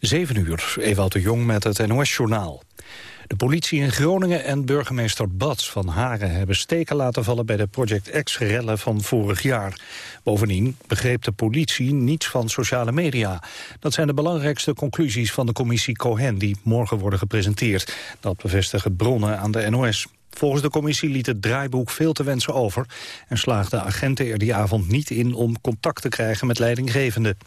7 uur, Ewout de Jong met het NOS-journaal. De politie in Groningen en burgemeester Bats van Haren... hebben steken laten vallen bij de Project X-rellen van vorig jaar. Bovendien begreep de politie niets van sociale media. Dat zijn de belangrijkste conclusies van de commissie Cohen... die morgen worden gepresenteerd. Dat bevestigen bronnen aan de NOS. Volgens de commissie liet het draaiboek veel te wensen over... en slaagden agenten er die avond niet in om contact te krijgen met leidinggevenden.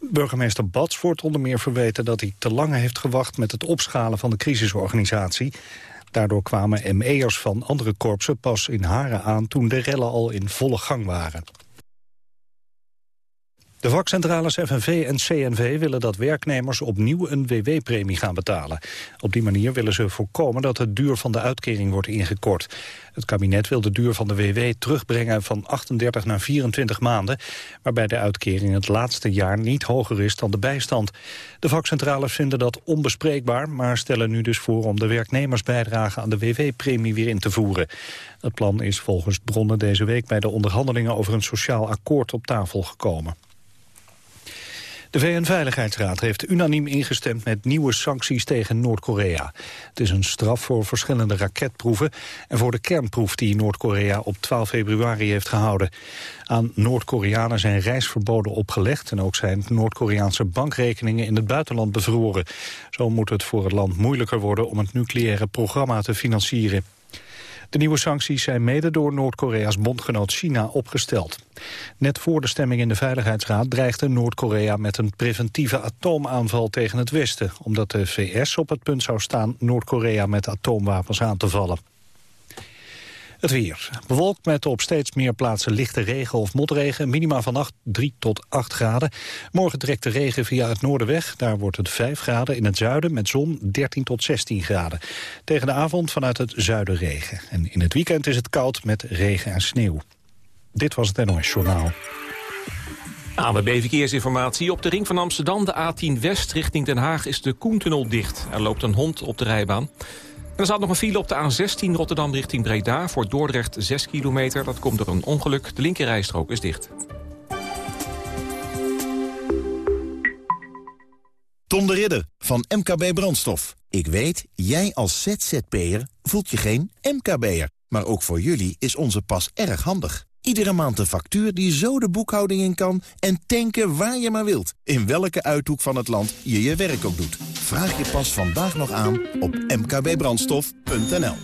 Burgemeester Bats wordt onder meer verweten dat hij te lang heeft gewacht... met het opschalen van de crisisorganisatie. Daardoor kwamen ME'ers van andere korpsen pas in Haren aan... toen de rellen al in volle gang waren. De vakcentrales FNV en CNV willen dat werknemers opnieuw een WW-premie gaan betalen. Op die manier willen ze voorkomen dat de duur van de uitkering wordt ingekort. Het kabinet wil de duur van de WW terugbrengen van 38 naar 24 maanden, waarbij de uitkering het laatste jaar niet hoger is dan de bijstand. De vakcentrales vinden dat onbespreekbaar, maar stellen nu dus voor om de werknemersbijdrage aan de WW-premie weer in te voeren. Het plan is volgens bronnen deze week bij de onderhandelingen over een sociaal akkoord op tafel gekomen. De VN-veiligheidsraad heeft unaniem ingestemd met nieuwe sancties tegen Noord-Korea. Het is een straf voor verschillende raketproeven en voor de kernproef die Noord-Korea op 12 februari heeft gehouden. Aan Noord-Koreanen zijn reisverboden opgelegd en ook zijn Noord-Koreaanse bankrekeningen in het buitenland bevroren. Zo moet het voor het land moeilijker worden om het nucleaire programma te financieren. De nieuwe sancties zijn mede door Noord-Korea's bondgenoot China opgesteld. Net voor de stemming in de Veiligheidsraad dreigde Noord-Korea met een preventieve atoomaanval tegen het Westen, omdat de VS op het punt zou staan Noord-Korea met atoomwapens aan te vallen. Het weer. Bewolkt met op steeds meer plaatsen lichte regen of motregen. Minima vannacht 3 tot 8 graden. Morgen trekt de regen via het noorden weg. Daar wordt het 5 graden. In het zuiden met zon 13 tot 16 graden. Tegen de avond vanuit het zuiden regen. En in het weekend is het koud met regen en sneeuw. Dit was het NOS Journaal. ANWB Verkeersinformatie. Op de ring van Amsterdam, de A10 West richting Den Haag... is de Koentunnel dicht. Er loopt een hond op de rijbaan er staat nog een file op de A16 Rotterdam richting Breda... voor Dordrecht 6 kilometer. Dat komt door een ongeluk. De linkerrijstrook is dicht. Tom de Ridder van MKB Brandstof. Ik weet, jij als ZZP'er voelt je geen MKB'er. Maar ook voor jullie is onze pas erg handig. Iedere maand een factuur die zo de boekhouding in kan... en tanken waar je maar wilt. In welke uithoek van het land je je werk ook doet. Vraag je pas vandaag nog aan op mkbbrandstof.nl.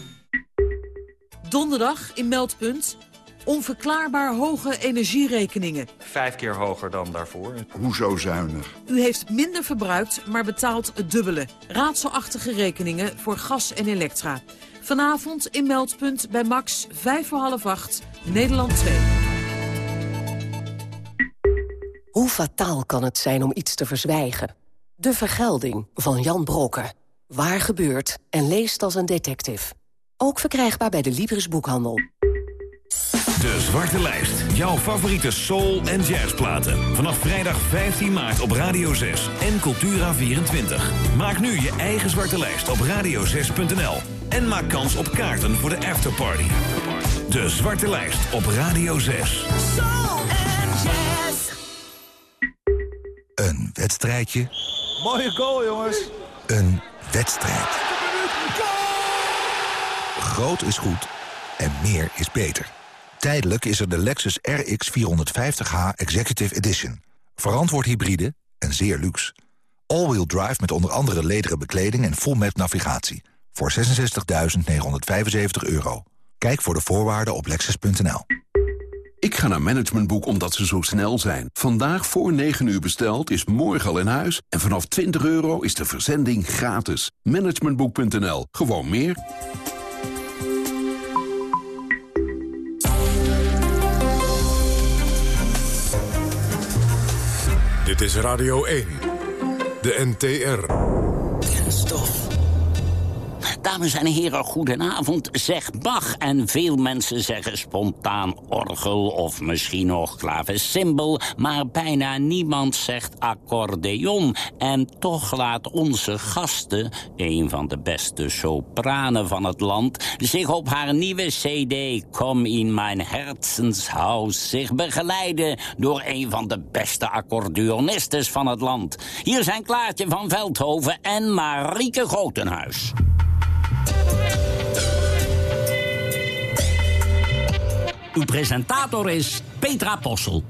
Donderdag in Meldpunt. Onverklaarbaar hoge energierekeningen. Vijf keer hoger dan daarvoor. Hoezo zuinig? U heeft minder verbruikt, maar betaalt het dubbele. Raadselachtige rekeningen voor gas en elektra. Vanavond in Meldpunt bij Max, 5 voor half 8, Nederland 2. Hoe fataal kan het zijn om iets te verzwijgen? De Vergelding van Jan Brokken. Waar gebeurt en leest als een detective. Ook verkrijgbaar bij de Libris Boekhandel. De Zwarte Lijst. Jouw favoriete soul- en jazzplaten. Vanaf vrijdag 15 maart op Radio 6 en Cultura24. Maak nu je eigen Zwarte Lijst op radio6.nl. En maak kans op kaarten voor de afterparty. De Zwarte Lijst op Radio 6. Soul and jazz. Een wedstrijdje. Mooie goal, jongens. Een wedstrijd. Groot is goed en meer is beter. Tijdelijk is er de Lexus RX 450h Executive Edition. Verantwoord hybride en zeer luxe. All-wheel drive met onder andere lederen bekleding en full map navigatie. Voor 66.975 euro. Kijk voor de voorwaarden op lexus.nl. Ik ga naar Managementboek omdat ze zo snel zijn. Vandaag voor 9 uur besteld is morgen al in huis. En vanaf 20 euro is de verzending gratis. Managementboek.nl. Gewoon meer. Dit is Radio 1. De NTR. Kenstof. Dames en heren, goedenavond. Zeg Bach. En veel mensen zeggen spontaan orgel of misschien nog klavecimbal. Maar bijna niemand zegt accordeon. En toch laat onze gasten, een van de beste sopranen van het land... zich op haar nieuwe cd Kom in mijn herzenshuis... zich begeleiden door een van de beste accordeonistes van het land. Hier zijn Klaartje van Veldhoven en Marieke Grotenhuis. Uw presentator is Petra Possel.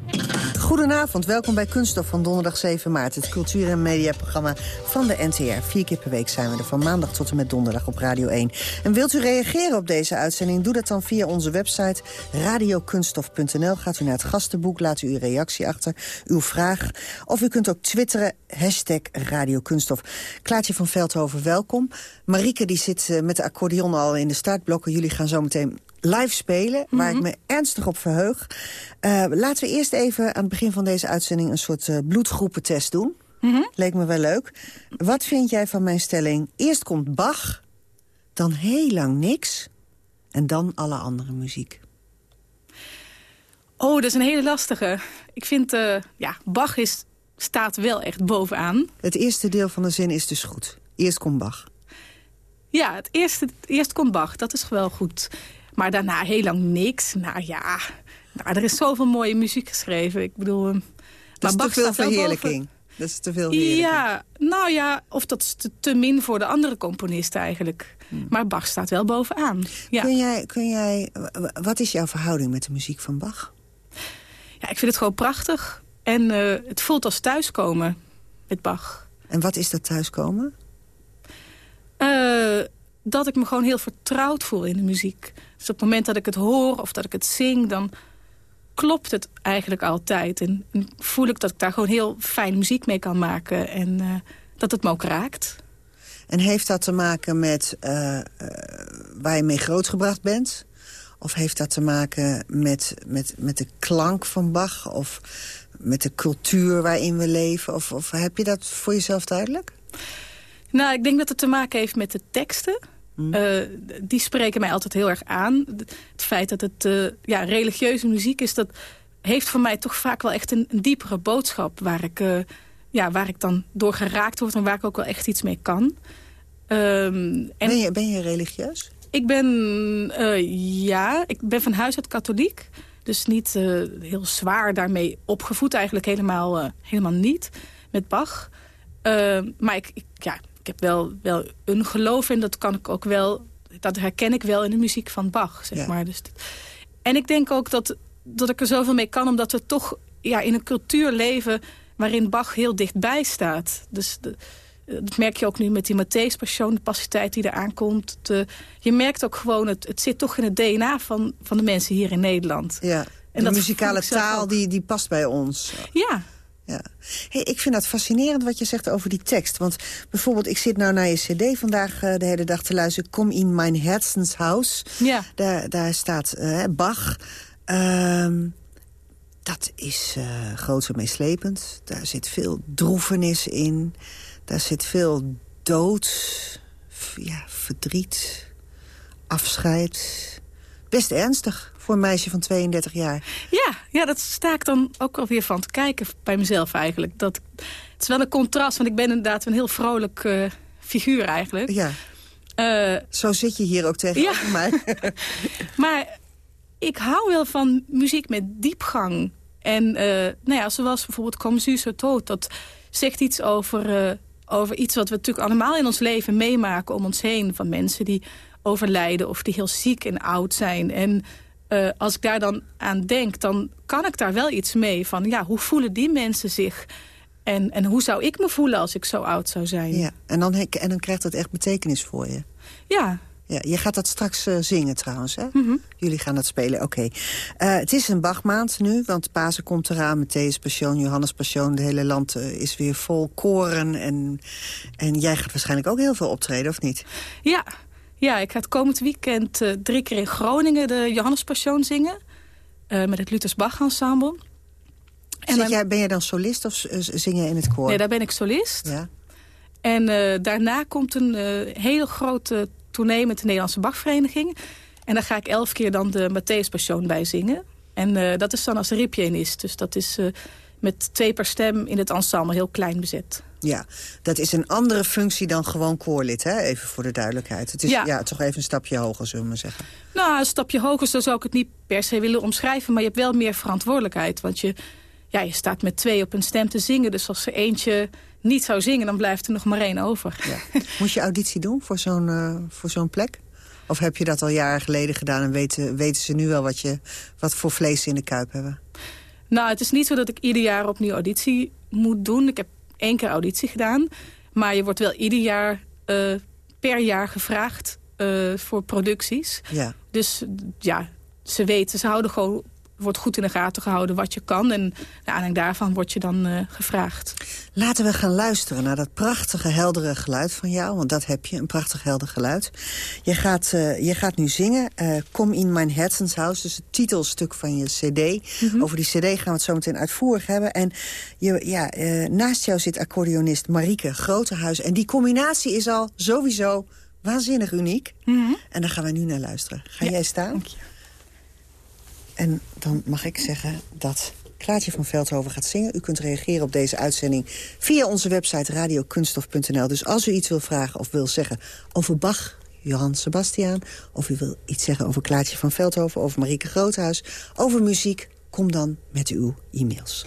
Goedenavond, welkom bij Kunststof van donderdag 7 maart. Het cultuur- en mediaprogramma van de NTR. Vier keer per week zijn we er, van maandag tot en met donderdag op Radio 1. En wilt u reageren op deze uitzending? Doe dat dan via onze website radiokunststof.nl. Gaat u naar het gastenboek, laat u uw reactie achter, uw vraag. Of u kunt ook twitteren, hashtag radiokunststof. Klaartje van Veldhoven, welkom. Marieke die zit eh, met de accordeon al in de startblokken. Jullie gaan zo meteen live spelen, waar ik Mhm. me ernstig op verheug. Eh, laten we eerst even aan het begin van deze uitzending... een soort eh, bloedgroepentest doen. Mhm. Leek me wel leuk. Wat vind jij van mijn stelling? Eerst komt Bach, dan heel lang niks... en dan alle andere muziek. Oh, dat is een hele lastige. Ik vind, eh, ja, Bach is, staat wel echt bovenaan. Het eerste deel van de zin is dus goed. Eerst komt Bach. Ja, het eerste, eerst komt Bach, dat is wel goed. Maar daarna heel lang niks. Nou ja, nou, er is zoveel mooie muziek geschreven. Ik bedoel... eh, Dat maar is Bach te veel verheerlijking. boven. Dat is te veel verheerlijking. Ja, nou ja, of dat is te, te min voor de andere componisten eigenlijk. Maar Bach staat wel bovenaan. Ja. Kun jij, kun jij, wat is jouw verhouding met de muziek van Bach? ja, ik vind het gewoon prachtig. En eh, het voelt als thuiskomen met Bach. En wat is dat thuiskomen? Eh, dat ik me gewoon heel vertrouwd voel in de muziek. Dus op het moment dat ik het hoor of dat ik het zing... dan klopt het eigenlijk altijd. En, en voel ik dat ik daar gewoon heel fijn muziek mee kan maken. En eh, dat het me ook raakt. En heeft dat te maken met eh, eh, waar je mee grootgebracht bent? Of heeft dat te maken met, met, met de klank van Bach? Of met de cultuur waarin we leven? Of, of heb je dat voor jezelf duidelijk? Nou, ik denk dat het te maken heeft met de teksten. Eh, die spreken mij altijd heel erg aan. Het feit dat het eh, ja, religieuze muziek is... dat heeft voor mij toch vaak wel echt een, een diepere boodschap... Waar ik, eh, ja, waar ik dan door geraakt word en waar ik ook wel echt iets mee kan. Ehm, en Ben je, ben je religieus? Ik ben, ja, ik ben van huis uit katholiek. Dus niet heel zwaar daarmee opgevoed. Eigenlijk helemaal, helemaal niet met Bach. Eh, maar ik, ik, ja, ik heb wel, wel een geloof en dat kan ik ook wel... Dat herken ik wel in de muziek van Bach, zeg Ja. maar. Dus, en ik denk ook dat, dat ik er zoveel mee kan... omdat we toch ja, in een cultuur leven waarin Bach heel dichtbij staat. Dus de, dat merk je ook nu met die Matthäus-passion, de passiteit die eraan komt. De, je merkt ook gewoon, het, het zit toch in het DNA van, van de mensen hier in Nederland. Ja. En de dat muzikale taal die, die past bij ons. Ja, Ja. Hey, ik vind dat fascinerend wat je zegt over die tekst. Want bijvoorbeeld, ik zit nou naar je cd vandaag eh, de hele dag te luisteren. Kom in mijn herzenshuis. ja. Daar, daar staat eh, Bach. Ehm, dat is eh groot en meeslepend. Daar zit veel droevenis in. Daar zit veel dood, ja, verdriet, afscheid. Best ernstig voor een meisje van 32 jaar. Ja, ja, dat sta ik dan ook alweer van te kijken bij mezelf eigenlijk. Dat, het is wel een contrast, want ik ben inderdaad een heel vrolijk eh, figuur eigenlijk. Ja, Eh, zo zit je hier ook Ja. mij. maar ik hou wel van muziek met diepgang. En eh, nou ja, zoals bijvoorbeeld Comme Zus Dood, dat zegt iets over, over iets wat we natuurlijk allemaal in ons leven meemaken om ons heen. Van mensen die overlijden of die heel ziek en oud zijn. En eh, als ik daar dan aan denk, dan kan ik daar wel iets mee. Van ja, hoe voelen die mensen zich? En, en hoe zou ik me voelen als ik zo oud zou zijn? Ja, en dan, en dan krijgt dat echt betekenis voor je. ja. Ja, je gaat dat straks eh, zingen trouwens, hè? Mhm. Jullie gaan dat spelen, oké. Eh, het is een Bachmaand nu, want Pasen komt eraan. Matthäus Passion, Johannes Passion. Het hele land is weer vol koren. En, en jij gaat waarschijnlijk ook heel veel optreden, of niet? Ja, ja ik ga het komend weekend eh, drie keer in Groningen de Johannespassion zingen. eh, met het Luthers Bach Ensemble. En Zit jij, ben jij dan solist of eh, zing je in het koor? Nee, daar ben ik solist. Ja. En daarna komt een hele grote tournee met de Nederlandse Bachvereniging. En daar ga ik elf keer dan de Matthäus bij zingen. En dat is dan als is. Dus dat is met twee per stem in het ensemble heel klein bezet. Ja, dat is een andere functie dan gewoon koorlid, hè? even voor de duidelijkheid. Het is ja. ja. toch even een stapje hoger, zullen we maar zeggen. Nou, een stapje hoger, zo zou ik het niet per se willen omschrijven... maar je hebt wel meer verantwoordelijkheid. Want je, ja, je staat met twee op een stem te zingen. Dus als er eentje niet zou zingen, dan blijft er nog maar één over. Ja. Moet je auditie doen voor zo'n uh, voor zo'n plek? Of heb je dat al jaren geleden gedaan en weten, weten ze nu wel wat, je, wat voor vlees ze in de kuip hebben? Nou, het is niet zo dat ik ieder jaar opnieuw auditie moet doen. Ik heb één keer auditie gedaan. Maar je wordt wel ieder jaar uh, per jaar gevraagd uh, voor producties. Ja. Dus ja, ze weten, ze houden gewoon wordt goed in de gaten gehouden wat je kan. En naar aanleiding daarvan word je dan uh, gevraagd. Laten we gaan luisteren naar dat prachtige, heldere geluid van jou. Want dat heb je, een prachtig helder geluid. Je gaat, uh, je gaat nu zingen, uh, Kom in mijn herzenshuis. Dus het titelstuk van je cd. Mm Over die cd gaan we het zo meteen uitvoerig hebben. En je, ja, naast jou zit accordeonist Marieke Grotehuis. En die combinatie is al sowieso waanzinnig uniek. Mm -hmm. En daar gaan we nu naar luisteren. Ga ja, jij staan? Dank je. En dan mag ik zeggen dat Klaartje van Veldhoven gaat zingen. U kunt reageren op deze uitzending via onze website radiokunstof.nl. Dus als u iets wil vragen of wil zeggen over Bach, Johan Sebastiaan... of u wil iets zeggen over Klaartje van Veldhoven, over Marieke Groothuis... over muziek, kom dan met uw e-mails.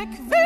weg, weg.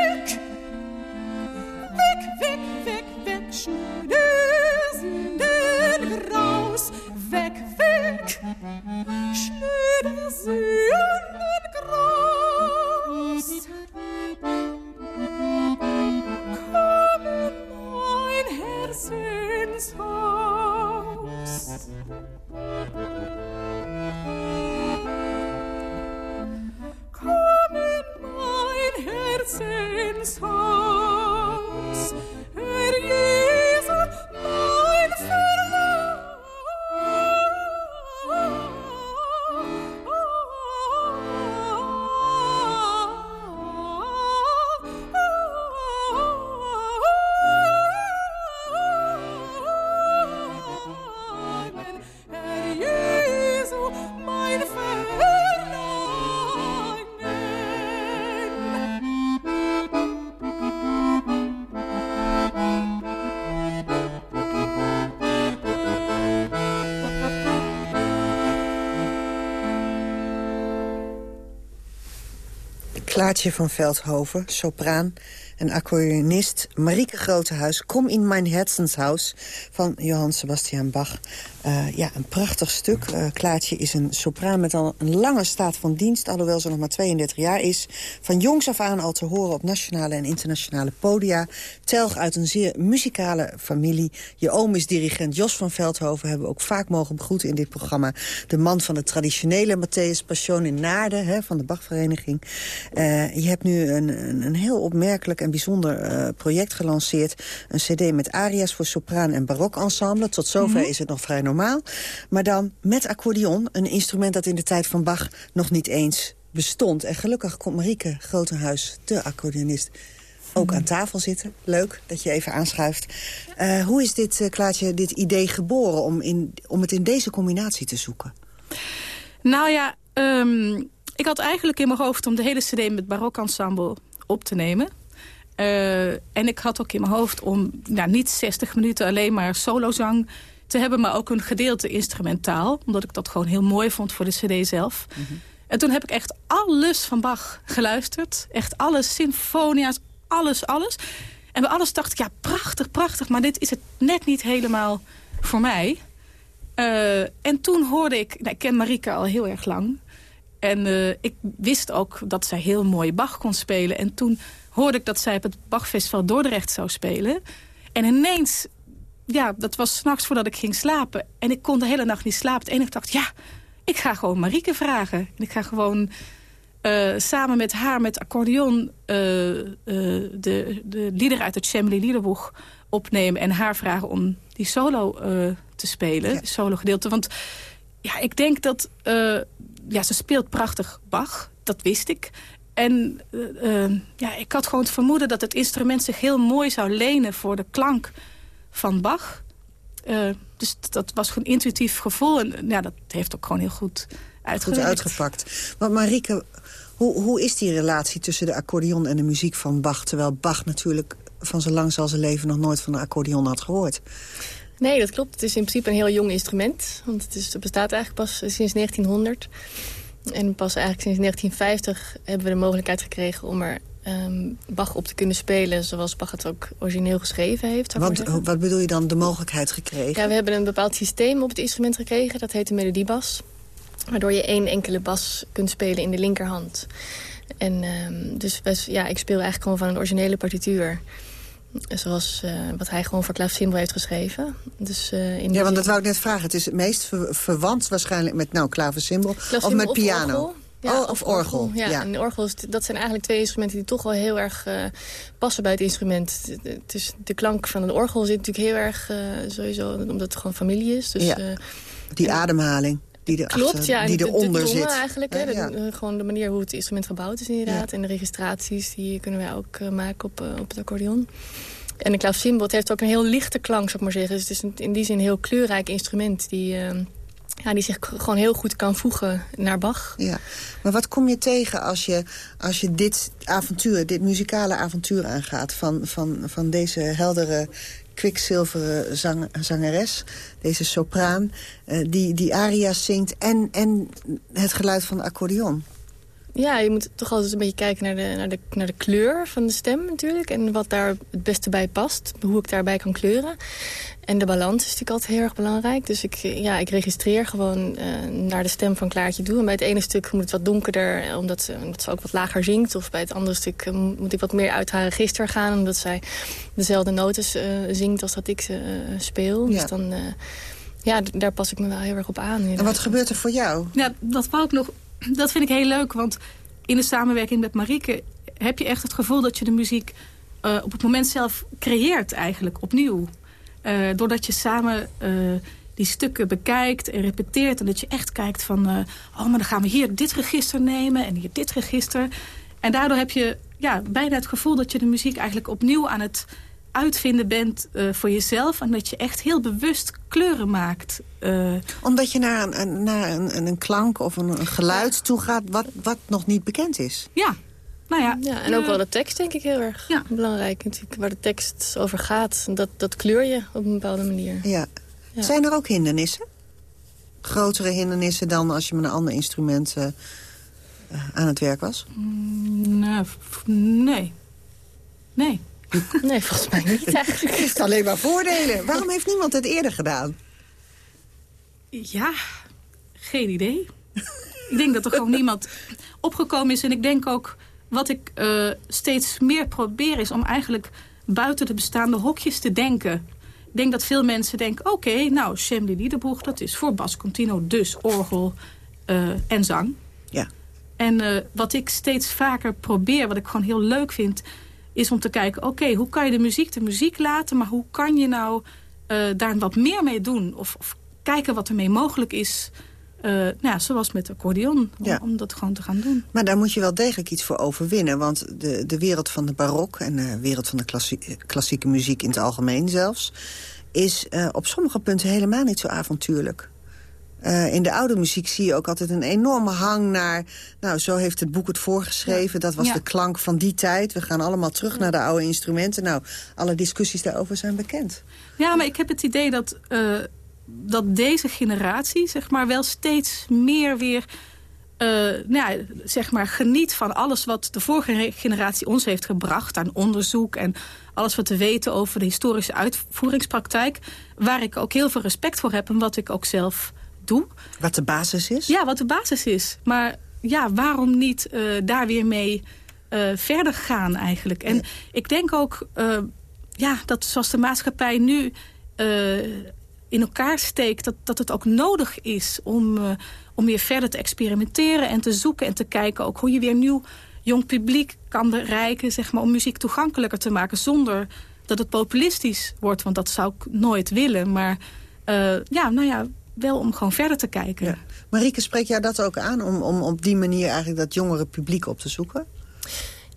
Klaartje van Veldhoven, sopraan. en accordeonist Marieke Grotehuis... Kom in mijn herzenshuis van Johann Sebastian Bach. Uh, ja, een prachtig stuk. Uh, Klaartje is een sopraan met al een lange staat van dienst... alhoewel ze nog maar 32 jaar is. Van jongs af aan al te horen op nationale en internationale podia. Telg uit een zeer muzikale familie. Je oom is dirigent Jos van Veldhoven. Hebben we ook vaak mogen begroeten in dit programma. De man van de traditionele Matthäus Passion in Naarden... Hè, van de Bachvereniging. Uh, je hebt nu een, een, een, heel opmerkelijk en bijzonder project gelanceerd. Een cd met aria's voor sopraan en barokensemble. Tot zover mm -hmm. is het nog vrij normaal Maar dan met accordeon, een instrument dat in de tijd van Bach nog niet eens bestond. En gelukkig komt Marieke Grotenhuis, de accordeonist, ook aan tafel zitten. Leuk dat je even aanschuift. Uh, hoe is dit, uh, Klaatje, dit idee geboren om, in, om het in deze combinatie te zoeken? Nou ja, um, ik had eigenlijk in mijn hoofd om de hele cd met barokensemble op te nemen. Uh, en ik had ook in mijn hoofd om nou, niet 60 minuten alleen maar solozang te hebben, maar ook een gedeelte instrumentaal. Omdat ik dat gewoon heel mooi vond voor de cd zelf. Mm -hmm. En toen heb ik echt alles van Bach geluisterd. Echt alles, symfonia's, alles, alles. En bij alles dacht ik, ja, prachtig, prachtig. Maar dit is het net niet helemaal voor mij. Uh, en toen hoorde ik... Nou, ik ken Marika al heel erg lang. En uh, ik wist ook dat zij heel mooi Bach kon spelen. En toen hoorde ik dat zij op het Bachfestival Dordrecht zou spelen. En ineens ja, dat was s'nachts voordat ik ging slapen. En ik kon de hele nacht niet slapen. En ik dacht, ja, ik ga gewoon Marieke vragen. En ik ga gewoon uh, samen met haar met accordeon uh, uh, de, de liederen uit het Chambly Liederboek opnemen. En haar vragen om die solo te spelen, ja. solo gedeelte. Want ja, ik denk dat... ja, ze speelt prachtig Bach, dat wist ik. En ja, ik had gewoon het vermoeden dat het instrument zich heel mooi zou lenen voor de klank van Bach. Uh, dus dat was gewoon intuïtief gevoel. En ja, dat heeft ook gewoon heel goed uitgewerkt. Goed uitgepakt. Maar Marieke, hoe, hoe is die relatie tussen de accordeon en de muziek van Bach? Terwijl Bach natuurlijk van zo lang zal zijn leven nog nooit van de accordeon had gehoord. Nee, dat klopt. Het is in principe een heel jong instrument. Want het, is, het bestaat eigenlijk pas sinds 1900. En pas eigenlijk sinds 1950 hebben we de mogelijkheid gekregen om er um, Bach op te kunnen spelen zoals Bach het ook origineel geschreven heeft. Want, wat bedoel je dan, de mogelijkheid gekregen? Ja, we hebben een bepaald systeem op het instrument gekregen. Dat heet de melodiebas. Waardoor je één enkele bas kunt spelen in de linkerhand. En um, dus ja, ik speel eigenlijk gewoon van een originele partituur. Zoals uh, wat hij gewoon voor klavecimbal heeft geschreven. Dus, uh, in ja, want dat wou ik net vragen. Het is het meest ver verwant waarschijnlijk met nou, klavecimbal of met piano. Orgel. Ja, oh, of orgel. Ja, ja. en orgels, dat zijn eigenlijk twee instrumenten die toch wel heel erg uh, passen bij het instrument. Het is, de klank van een orgel zit natuurlijk heel erg uh, sowieso, omdat het gewoon familie is. Dus, ja. uh, die ademhaling. Die er Klopt, ja. Die eronder zit. eigenlijk. Hè, de, gewoon de manier hoe het instrument gebouwd is inderdaad. En de registraties, die kunnen wij ook maken op, op het accordeon. En de klavecimbal heeft ook een heel lichte klank, zou ik maar zeggen. Dus het is in die zin een heel kleurrijk instrument die ja, die zich gewoon heel goed kan voegen naar Bach. Ja. Maar wat kom je tegen als je, als je dit avontuur, dit muzikale avontuur aangaat... van, van, van deze heldere, kwikzilveren zang, zangeres, deze sopraan... Uh, die, die aria's zingt en, en het geluid van de accordeon? Ja, je moet toch altijd een beetje kijken naar de, naar, de, naar de kleur van de stem natuurlijk. En wat daar het beste bij past. Hoe ik daarbij kan kleuren. En de balans is natuurlijk altijd heel erg belangrijk. Dus ik, ja, ik registreer gewoon uh, naar de stem van Klaartje toe. En bij het ene stuk moet het wat donkerder, omdat ze, omdat ze ook wat lager zingt. Of bij het andere stuk uh, moet ik wat meer uit haar register gaan... omdat zij dezelfde noten uh, zingt als dat ik ze speel. Ja. Dus dan... ja, daar pas ik me wel heel erg op aan. En wat gebeurt er voor jou? Ja, dat wou ik nog dat vind ik heel leuk, want in de samenwerking met Marieke... heb je echt het gevoel dat je de muziek uh, op het moment zelf creëert eigenlijk, opnieuw. Uh, doordat je samen uh, die stukken bekijkt en repeteert... en dat je echt kijkt van... oh, maar dan gaan we hier dit register nemen en hier dit register. En daardoor heb je ja, bijna het gevoel dat je de muziek eigenlijk opnieuw aan het uitvinden bent uh, voor jezelf. En dat je echt heel bewust kleuren maakt. Uh, Omdat je naar een, naar een, een klank of een, een geluid ja. toe gaat wat, wat nog niet bekend is. Ja. Nou ja, ja, en ook wel de tekst denk ik heel erg ja. belangrijk. Natuurlijk, waar de tekst over gaat, dat, dat kleur je op een bepaalde manier. Ja. ja. Zijn er ook hindernissen? Grotere hindernissen dan als je met een ander instrument uh, aan het werk was? Mm, nou, nee. Nee. Nee, volgens mij niet eigenlijk. Het heeft alleen maar voordelen. Waarom heeft niemand het eerder gedaan? Ja, geen idee. ik denk dat er gewoon niemand opgekomen is. En ik denk ook, wat ik uh, steeds meer probeer... is om eigenlijk buiten de bestaande hokjes te denken. Ik denk dat veel mensen denken... oké, okay, nou, Shemli Liederboeg, dat is voor bas continuo, dus orgel uh, en zang. Ja. En uh, wat ik steeds vaker probeer, wat ik gewoon heel leuk vind... is om te kijken, oké, hoe kan je de muziek de muziek laten... maar hoe kan je nou daar wat meer mee doen? Of, of kijken wat ermee mogelijk is... Uh, nou ja, zoals met accordeon, om, Ja. om dat gewoon te gaan doen. Maar daar moet je wel degelijk iets voor overwinnen. Want de, de wereld van de barok en de wereld van de klassie- klassieke muziek in het algemeen zelfs... is eh, op sommige punten helemaal niet zo avontuurlijk. Eh, in de oude muziek zie je ook altijd een enorme hang naar... nou, zo heeft het boek het voorgeschreven. Dat was Ja. de klank van die tijd. We gaan allemaal terug naar de oude instrumenten. Nou, alle discussies daarover zijn bekend. Ja, maar ik heb het idee dat, eh, dat deze generatie zeg maar, wel steeds meer weer... eh, nou ja, zeg maar, geniet van alles wat de vorige generatie ons heeft gebracht... aan onderzoek en alles wat te weten over de historische uitvoeringspraktijk... waar ik ook heel veel respect voor heb en wat ik ook zelf doe. Wat de basis is? Ja, wat de basis is. Maar ja, waarom niet eh, daar weer mee eh, verder gaan eigenlijk? En ik denk ook eh, ja, dat zoals de maatschappij nu in elkaar steekt... Dat, dat het ook nodig is om, om weer verder te experimenteren... en te zoeken en te kijken ook hoe je weer nieuw jong publiek kan bereiken... Zeg maar, om muziek toegankelijker te maken zonder dat het populistisch wordt. Want dat zou ik nooit willen. Maar ja, nou ja, wel om gewoon verder te kijken. Marieke, spreek jij dat ook aan? Om, om op die manier eigenlijk dat jongere publiek op te zoeken?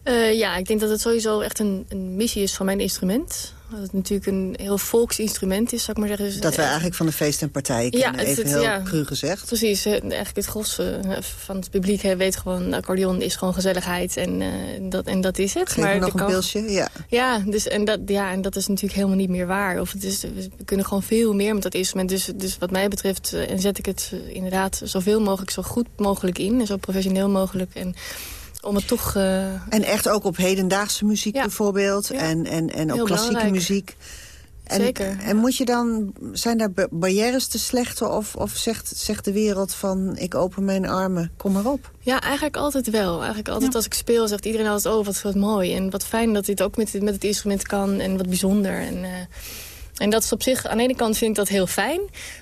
Eh, ja, ik denk dat het sowieso echt een, een missie is van mijn instrument. Dat het natuurlijk een heel volksinstrument is, zou ik maar zeggen. Dus Dat wij eigenlijk van de feest en partijen kennen, het- even het- heel ja. cru gezegd. Precies, eh, eigenlijk het gros eh, van het publiek weet gewoon... accordeon is gewoon gezelligheid en, eh, dat, en dat is het. Geef er nog een kan- pilsje, ja. Ja, dus, en, dat, ja, en dat is natuurlijk helemaal niet meer waar. Of het is, we kunnen gewoon veel meer met dat instrument. Dus, dus wat mij betreft eh, en zet ik het eh, inderdaad zoveel mogelijk... zo goed mogelijk in en zo professioneel mogelijk. En om het toch... eh, En echt ook op hedendaagse muziek bijvoorbeeld. En, en, en ook Heel klassieke belangrijk. muziek. En, Zeker, En moet je dan, zijn daar ba- barrières te slechten? Of, of zegt, zegt de wereld van, ik open mijn armen, kom maar op? Ja, eigenlijk altijd wel. Eigenlijk altijd als ik speel zegt iedereen altijd... oh, wat, wat mooi en wat fijn dat dit ook met, met het instrument kan... en wat bijzonder. En, eh, en dat is op zich, aan de ene kant vind ik dat heel fijn...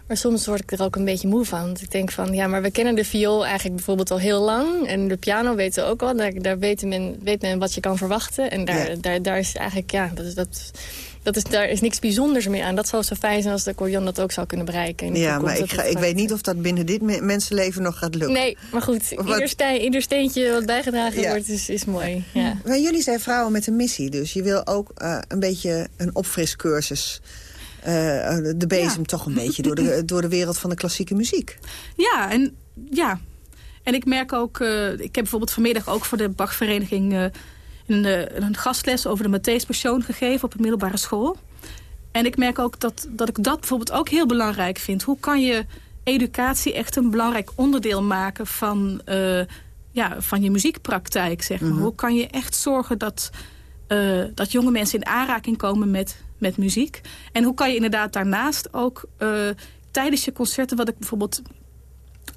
maar soms word ik er ook een beetje moe van. Want ik denk van, ja, maar we kennen de viool eigenlijk bijvoorbeeld al heel lang... en de piano weten we ook al. Daar, daar weet, men, weet men wat je kan verwachten. En daar, Ja. daar, daar is eigenlijk, ja, dat is... Dat, dat is, daar is niks bijzonders meer aan. Dat zou zo fijn zijn als de accordeon dat ook zou kunnen bereiken. Ja, maar ik, ga, ik weet niet of dat binnen dit me- mensenleven nog gaat lukken. Nee, maar goed, Wat- ieder, ste- ieder steentje wat bijgedragen Ja. wordt is, is mooi. Ja. Maar jullie zijn vrouwen met een missie, dus je wil ook eh, een beetje een opfriscursus... de bezem toch een beetje door de, door de wereld van de klassieke muziek. Ja, en, ja. en ik merk ook... eh, ik heb bijvoorbeeld vanmiddag ook voor de Bachvereniging... eh, een, eh, een gastles over de Matthäus Passion gegeven op een middelbare school. En ik merk ook dat, dat ik dat bijvoorbeeld ook heel belangrijk vind. Hoe kan je educatie echt een belangrijk onderdeel maken van, eh, ja, van je muziekpraktijk? Zeg maar. Mhm. Hoe kan je echt zorgen dat, eh, dat jonge mensen in aanraking komen met, met muziek? En hoe kan je inderdaad daarnaast ook eh, tijdens je concerten... wat ik bijvoorbeeld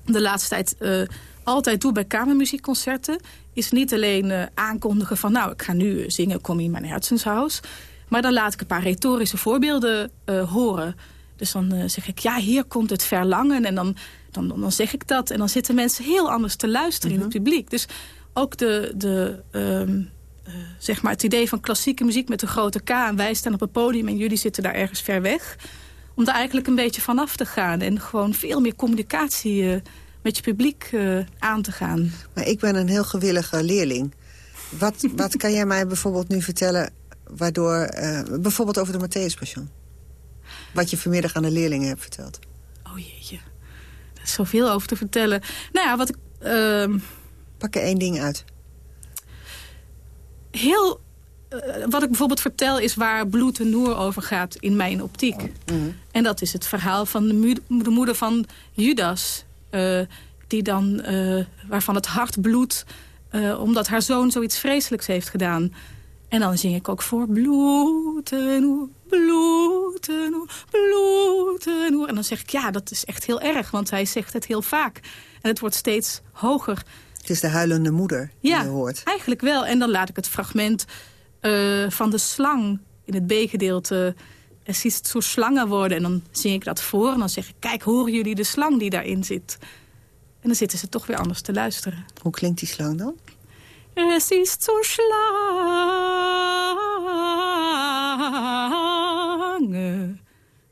de laatste tijd eh, altijd doe bij kamermuziekconcerten... is niet alleen eh, aankondigen van... nou, ik ga nu zingen Kom in mijn herzenshuis... maar dan laat ik een paar retorische voorbeelden horen. Dus dan zeg ik, ja, hier komt het verlangen. En dan, dan, dan zeg ik dat. En dan zitten mensen heel anders te luisteren in het publiek. Dus ook de, de, ehm, eh, zeg maar het idee van klassieke muziek met een grote K... en wij staan op het podium en jullie zitten daar ergens ver weg... om daar eigenlijk een beetje vanaf te gaan... en gewoon veel meer communicatie eh, met je publiek eh, aan te gaan. Maar ik ben een heel gewillige leerling. Wat, wat kan jij mij bijvoorbeeld nu vertellen... waardoor, eh, bijvoorbeeld over de Matthäus Passion? Wat je vanmiddag aan de leerlingen hebt verteld. Oh jeetje, er is zoveel over te vertellen. Nou ja, wat ik... ehm, Pak er één ding uit. Heel... eh, wat ik bijvoorbeeld vertel is waar bloed en noer over gaat in mijn optiek. En dat is het verhaal van de, moeder van Judas. eh, die dan, eh, waarvan het hart bloedt omdat haar zoon zoiets vreselijks heeft gedaan. En dan zing ik ook voor bloedenoer, bloedenoer, bloedenoer. En dan zeg ik, ja, dat is echt heel erg, want hij zegt het heel vaak. En het wordt steeds hoger. Het is de huilende moeder die ja, je hoort. eigenlijk wel. En dan laat ik het fragment uh, van de slang in het B-gedeelte... Es ist zo slangen worden. En dan zing ik dat voor en dan zeg ik... kijk, horen jullie de slang die daarin zit? En dan zitten ze toch weer anders te luisteren. Hoe klinkt die slang dan? Es ist so slange.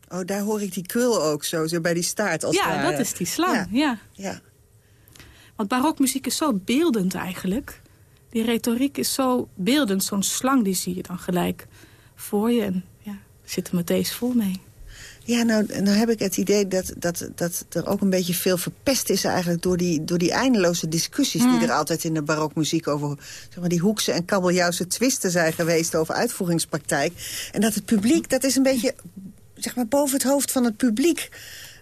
Oh, daar hoor ik die krul ook zo, zo bij die staart. Als ja, dat is die slang, ja. ja. ja. Want barokmuziek is zo beeldend eigenlijk. Die retoriek is zo beeldend. Zo'n slang die zie je dan gelijk voor je. En ja, zit er meteen vol mee. Ja, nou, nou heb ik het idee dat, dat, dat er ook een beetje veel verpest is eigenlijk... door die, door die eindeloze discussies die er altijd in de barokmuziek... over zeg maar, die hoekse en kabeljauwse twisten zijn geweest over uitvoeringspraktijk. En dat het publiek, dat is een beetje zeg maar, boven het hoofd van het publiek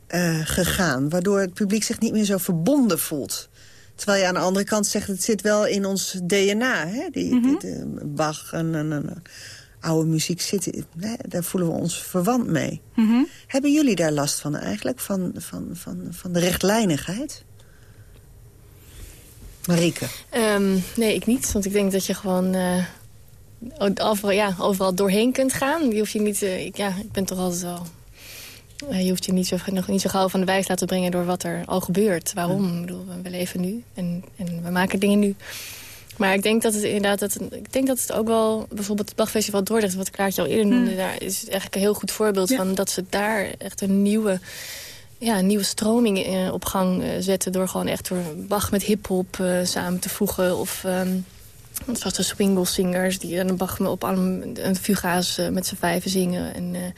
uh, gegaan. Waardoor het publiek zich niet meer zo verbonden voelt. Terwijl je aan de andere kant zegt, het zit wel in ons DNA. Hè? Die, mm -hmm. Bach en, en, en, oude muziek zitten, hè? daar voelen we ons verwant mee. Mm -hmm. Hebben jullie daar last van eigenlijk, van, van, van, van de rechtlijnigheid? Marieke? Um, nee, ik niet. Want ik denk dat je gewoon uh, overal, ja, overal doorheen kunt gaan. Je hoeft je niet, uh, ik, ja, ik ben toch altijd wel je hoeft je niet zo, nog niet zo gauw van de wijs laten brengen door wat er al gebeurt. Waarom? Ik bedoel, we leven nu en, en we maken dingen nu. Maar ik denk dat het inderdaad, dat, ik denk dat het ook wel, bijvoorbeeld het Bachfestival Dordrecht, wat Klaartje al eerder noemde, daar is eigenlijk een heel goed voorbeeld van dat ze daar echt een nieuwe, ja, een nieuwe stroming eh, op gang uh, zetten door gewoon echt door Bach met hip-hop uh, samen te voegen of um, zoals de swingle-singers die een Bach op een fuga's uh, met z'n vijven zingen en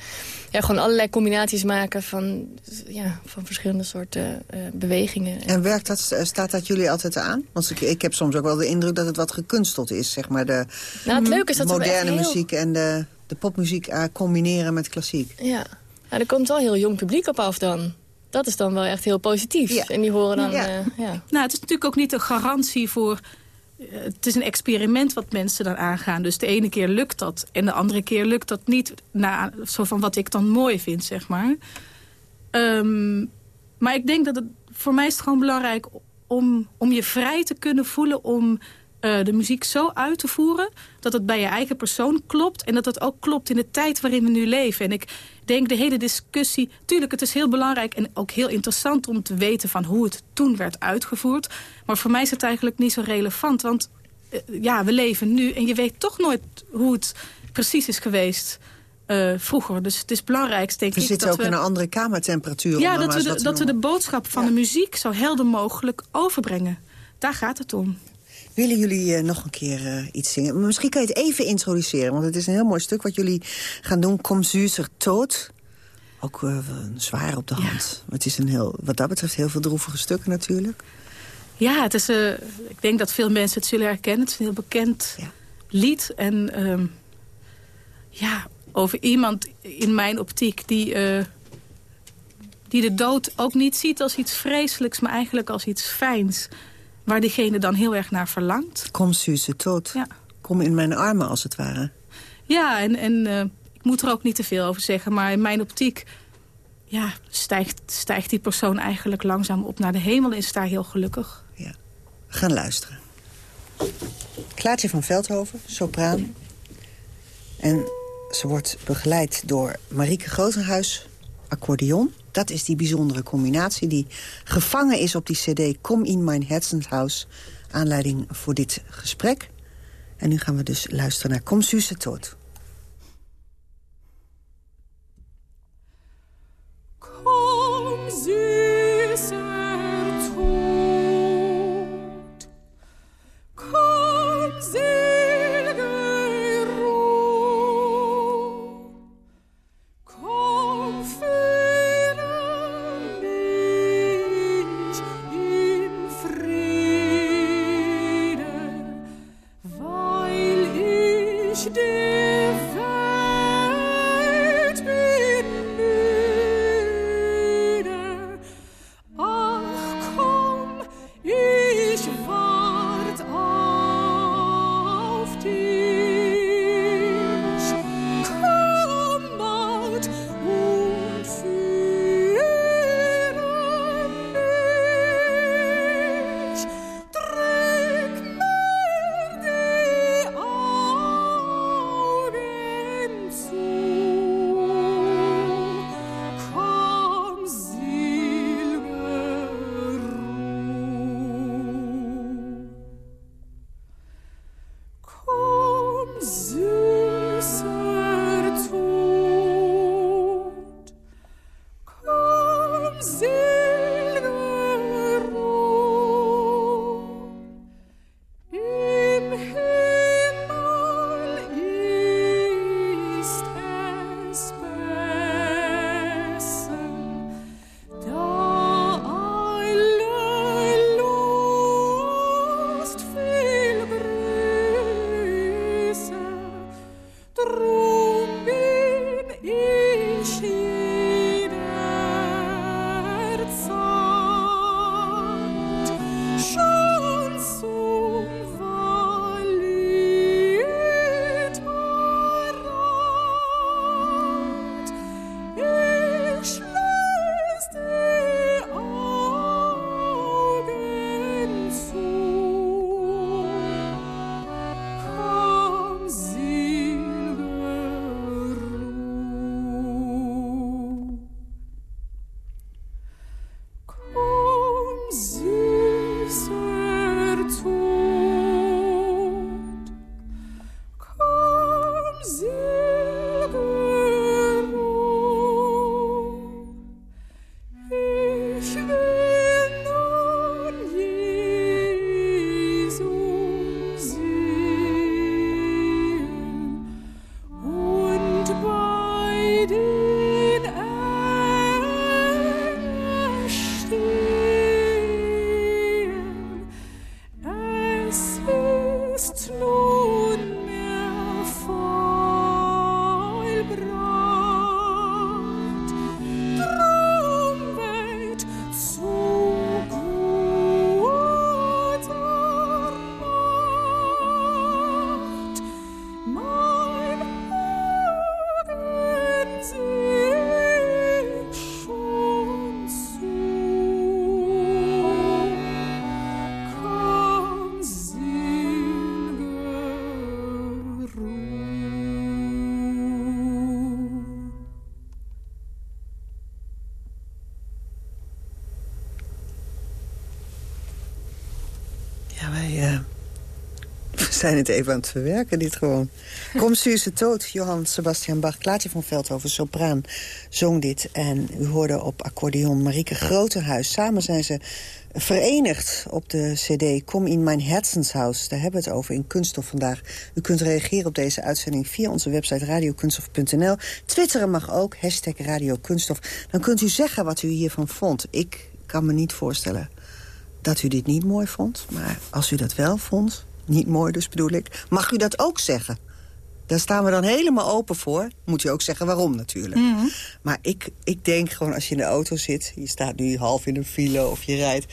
ja, gewoon allerlei combinaties maken van, ja, van verschillende soorten uh, bewegingen. En werkt dat, staat dat jullie altijd aan? Want ik, ik heb soms ook wel de indruk dat het wat gekunsteld is, zeg maar. De nou, het leuke is dat moderne heel... muziek en de, de popmuziek uh, combineren met klassiek. Ja. ja, er komt wel heel jong publiek op af dan. Dat is dan wel echt heel positief. Ja. En die horen dan... Ja. Uh, ja. Nou, het is natuurlijk ook niet een garantie voor het is een experiment wat mensen dan aangaan. Dus de ene keer lukt dat en de andere keer lukt dat niet. Na, zo van wat ik dan mooi vind, zeg maar. Um, maar ik denk dat het voor mij is het gewoon belangrijk om, om je vrij te kunnen voelen... om uh, de muziek zo uit te voeren dat het bij je eigen persoon klopt... en dat het ook klopt in de tijd waarin we nu leven. En ik denk de hele discussie... tuurlijk, het is heel belangrijk en ook heel interessant om te weten... van hoe het toen werd uitgevoerd. Maar voor mij is het eigenlijk niet zo relevant. Want uh, ja, we leven nu en je weet toch nooit hoe het precies is geweest... Uh, vroeger. Dus het is belangrijk, denk we ik... zitten dat ook we, in een andere kamertemperatuur. Ja, dat we, de, dat we de boodschap van de muziek zo helder mogelijk overbrengen. Daar gaat het om. Willen jullie uh, nog een keer uh, iets zingen? Misschien kan je het even introduceren, want het is een heel mooi stuk wat jullie gaan doen. Kom zuur dood. Ook uh, zwaar op de hand. Maar het is een heel, wat dat betreft heel veel droevige stukken natuurlijk. Ja, het is, uh, ik denk dat veel mensen het zullen herkennen. Het is een heel bekend ja. lied. En um, ja, over iemand in mijn optiek die, die de dood ook niet ziet als iets vreselijks... maar eigenlijk als iets fijns. Waar diegene dan heel erg naar verlangt. Kom, Suze, dood. Ja. Kom in mijn armen, als het ware. Ja, en, en uh, ik moet er ook niet te veel over zeggen. Maar in mijn optiek ja, stijgt, stijgt die persoon eigenlijk langzaam op naar de hemel... en is daar heel gelukkig. Ja. We gaan luisteren. Klaartje van Veldhoven, sopraan. En ze wordt begeleid door Marieke Grotenhuis, accordeon. Dat is die bijzondere combinatie die gevangen is op die cd... Kom in mijn Herzenshaus, aanleiding voor dit gesprek. En nu gaan we dus luisteren naar Kom Suze Tot. Zijn het even aan het verwerken, dit gewoon. Kom Suze Toot, Johan Sebastian Bach, Klaatje van Veldhoven, sopraan, zong dit. En u hoorde op accordeon Marieke Grotehuis. Samen zijn ze verenigd op de cd Kom in mijn herzenshuis. Daar hebben we het over in Kunststof vandaag. U kunt reageren op deze uitzending via onze website radiokunststof.nl. Twitteren mag ook, hashtag radiokunststof. Dan kunt u zeggen wat u hiervan vond. Ik kan me niet voorstellen dat u dit niet mooi vond. Maar als u dat wel vond, niet mooi dus bedoel ik. Mag u dat ook zeggen? Daar staan we dan helemaal open voor. Moet je ook zeggen waarom natuurlijk. Mhm. Maar ik, ik denk gewoon als je in de auto zit... je staat nu half in een file of je rijdt...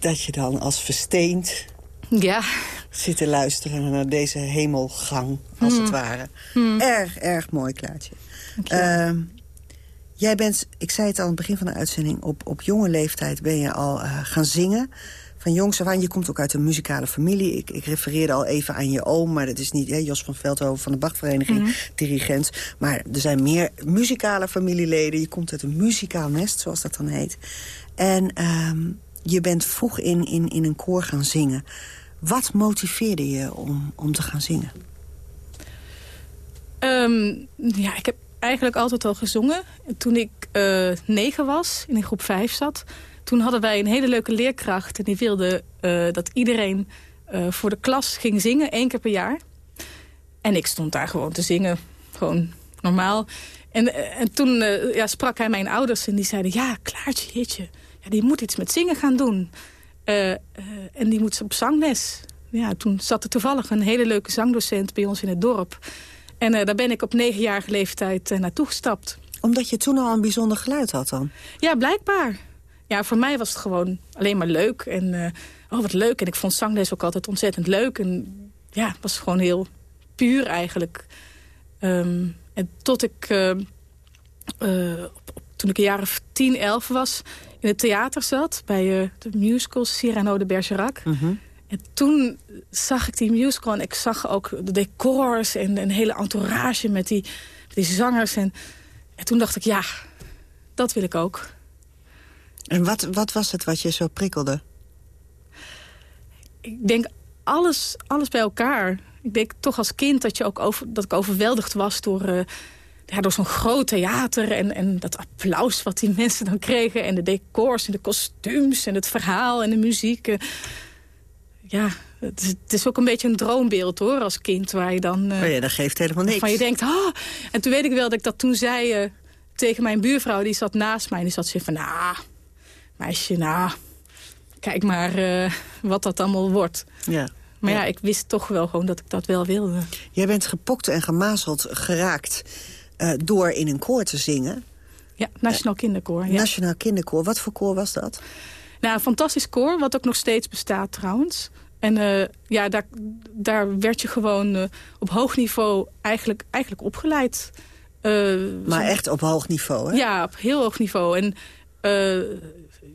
dat je dan als versteend ja. zit te luisteren naar deze hemelgang, als Mhm. het ware. Mhm. Erg, erg mooi, Klaartje. Ehm, jij bent, ik zei het al aan het begin van de uitzending... op, op jonge leeftijd ben je al eh, gaan zingen... Van jongs af aan, je komt ook uit een muzikale familie. Ik, ik refereerde al even aan je oom, maar dat is niet... Hè, Jos van Veldhoven van de Bachvereniging, Mhm. dirigent. Maar er zijn meer muzikale familieleden. Je komt uit een muzikaal nest, zoals dat dan heet. En ehm, je bent vroeg in, in, in een koor gaan zingen. Wat motiveerde je om, om te gaan zingen? Ehm, ja, ik heb eigenlijk altijd al gezongen. Toen ik eh, negen was, in groep vijf zat... toen hadden wij een hele leuke leerkracht. En die wilde eh, dat iedereen eh, voor de klas ging zingen, één keer per jaar. En ik stond daar gewoon te zingen. Gewoon normaal. En, eh, en toen ja, sprak hij mijn ouders en die zeiden... ja, Klaartje, jeetje, ja, die moet iets met zingen gaan doen. En die moet op zangles. Ja, toen zat er toevallig een hele leuke zangdocent bij ons in het dorp. En daar ben ik op negenjarige leeftijd naartoe gestapt. Omdat je toen al een bijzonder geluid had dan? Ja, blijkbaar. Ja, voor mij was het gewoon alleen maar leuk. En eh, oh, wat leuk. En ik vond zangles ook altijd ontzettend leuk. En ja, het was gewoon heel puur eigenlijk. Ehm, en tot ik, eh, eh, toen ik een jaar of tien, elf was... in het theater zat bij de musical Cyrano de Bergerac. En toen zag ik die musical en ik zag ook de decors... en een hele entourage met die, met die zangers. En, en toen dacht ik, ja, dat wil ik ook. En wat, wat was het wat je zo prikkelde? ik denk alles, alles bij elkaar. Ik denk toch als kind dat, je ook over, dat ik overweldigd was door, eh, ja, door zo'n groot theater. En, en dat applaus wat die mensen dan kregen. En de decors en de kostuums en het verhaal en de muziek. eh. ja, het is, het is ook een beetje een droombeeld hoor, als kind. Waar je dan... eh, Oh ja, dat geeft helemaal niks. Waarvan je denkt, ah. En toen weet ik wel dat ik dat toen zei tegen mijn buurvrouw. Die zat naast mij en die zat zo van, nou, meisje, nou, kijk maar eh, wat dat allemaal wordt. Ja. Maar ja. ik wist toch wel gewoon dat ik dat wel wilde. Jij bent gepokt en gemazeld geraakt eh, door in een koor te zingen. Ja, Nationaal Kinderkoor. Ja. Nationaal Kinderkoor. Wat voor koor was dat? Nou, een fantastisch koor, wat ook nog steeds bestaat trouwens. En eh, ja, daar, daar werd je gewoon op hoog niveau eigenlijk, eigenlijk opgeleid. Maar zo- echt op hoog niveau, hè? Ja, op heel hoog niveau. En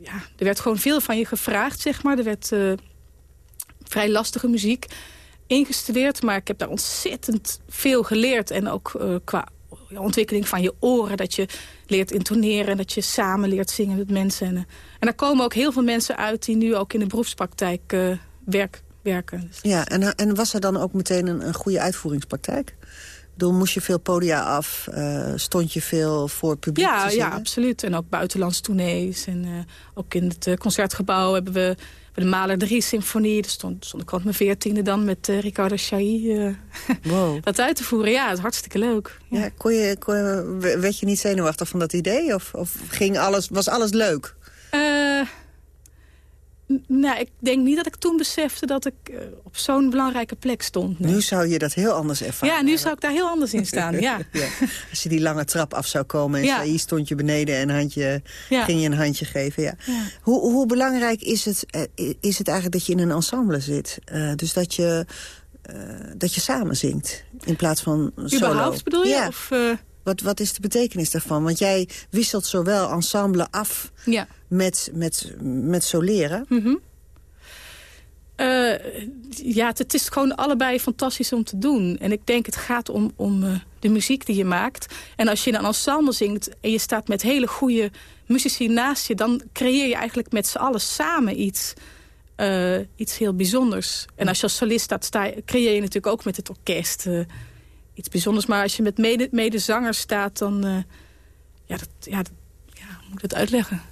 ja, er werd gewoon veel van je gevraagd, zeg maar. Er werd eh, vrij lastige muziek ingestudeerd. Maar ik heb daar ontzettend veel geleerd. En ook eh, qua ontwikkeling van je oren. Dat je leert intoneren, dat je samen leert zingen met mensen. En, uh, en daar komen ook heel veel mensen uit die nu ook in de beroepspraktijk werk, werken. Dus ja, en, en was er dan ook meteen een, een goede uitvoeringspraktijk? Bedoel, moest je veel podia af? Uh, stond je veel voor publiek ja, te Ja, absoluut. En ook buitenlandse tournees. En uh, ook in het uh, concertgebouw hebben we bij de Maler 3 Symfonie. Daar stond, stond ik mijn veertiende dan met Ricardo Chailly wow. dat uit te voeren. Ja, het is hartstikke leuk. Ja. ja kon je, kon je, werd je niet zenuwachtig van dat idee? Of, of ging alles, was alles leuk? Nou, ik denk niet dat ik toen besefte dat ik uh, op zo'n belangrijke plek stond. Nee. Nu zou je dat heel anders ervaren. Ja, nu zou ik daar heel anders in staan, ja. ja. Als je die lange trap af zou komen en ja. hier stond je beneden en handje, ja. ging je een handje geven. Ja. Hoe, hoe belangrijk is het, uh, is het eigenlijk dat je in een ensemble zit? Uh, dus dat je, dat je samen zingt in plaats van solo. Überhaupt bedoel je? Of, wat, wat is de betekenis daarvan? Want jij wisselt zowel ensemble af ja. met, met, met soleren. Mm -hmm. uh, ja, het, is gewoon allebei fantastisch om te doen. En ik denk het gaat om, om uh, de muziek die je maakt. En als je in een ensemble zingt en je staat met hele goede muzici naast je... dan creëer je eigenlijk met z'n allen samen iets, uh, iets heel bijzonders. En als je als solist staat, sta creëer je natuurlijk ook met het orkest iets bijzonders. Maar als je met mede, medezangers staat, dan... Uh, ja, dat, ja, dat, ja, hoe moet ik dat uitleggen?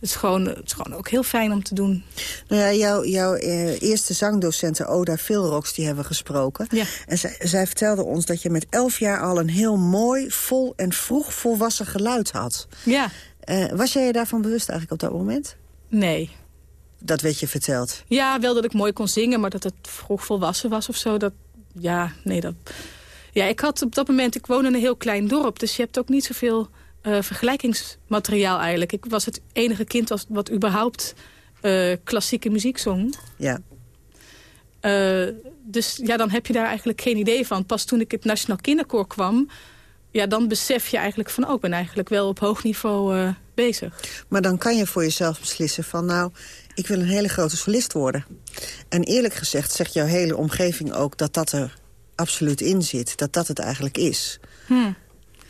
Het is, gewoon, het is gewoon ook heel fijn om te doen. Nou ja, jouw, jouw eh, eerste zangdocenten, Oda Vilrox, die hebben we gesproken. Ja. En zij, zij vertelde ons dat je met elf jaar al een heel mooi, vol en vroeg volwassen geluid had. Ja. Uh, was jij je daarvan bewust eigenlijk op dat moment? Nee. Dat werd je verteld? Ja, wel dat ik mooi kon zingen, maar dat het vroeg volwassen was of zo. Dat, ja, nee, dat... Ja, ik had op dat moment, ik woon in een heel klein dorp, dus je hebt ook niet zoveel uh, vergelijkingsmateriaal eigenlijk. Ik was het enige kind wat, wat überhaupt uh, klassieke muziek zong. Ja. Uh, dus ja, dan heb je daar eigenlijk geen idee van. Pas toen ik het Nationaal Kinderkoor kwam, ja, dan besef je eigenlijk van, oh, ik ben eigenlijk wel op hoog niveau bezig. Maar dan kan je voor jezelf beslissen van, nou, ik wil een hele grote solist worden. En eerlijk gezegd zegt jouw hele omgeving ook dat dat er absoluut in zit. Dat dat het eigenlijk is. Hmm.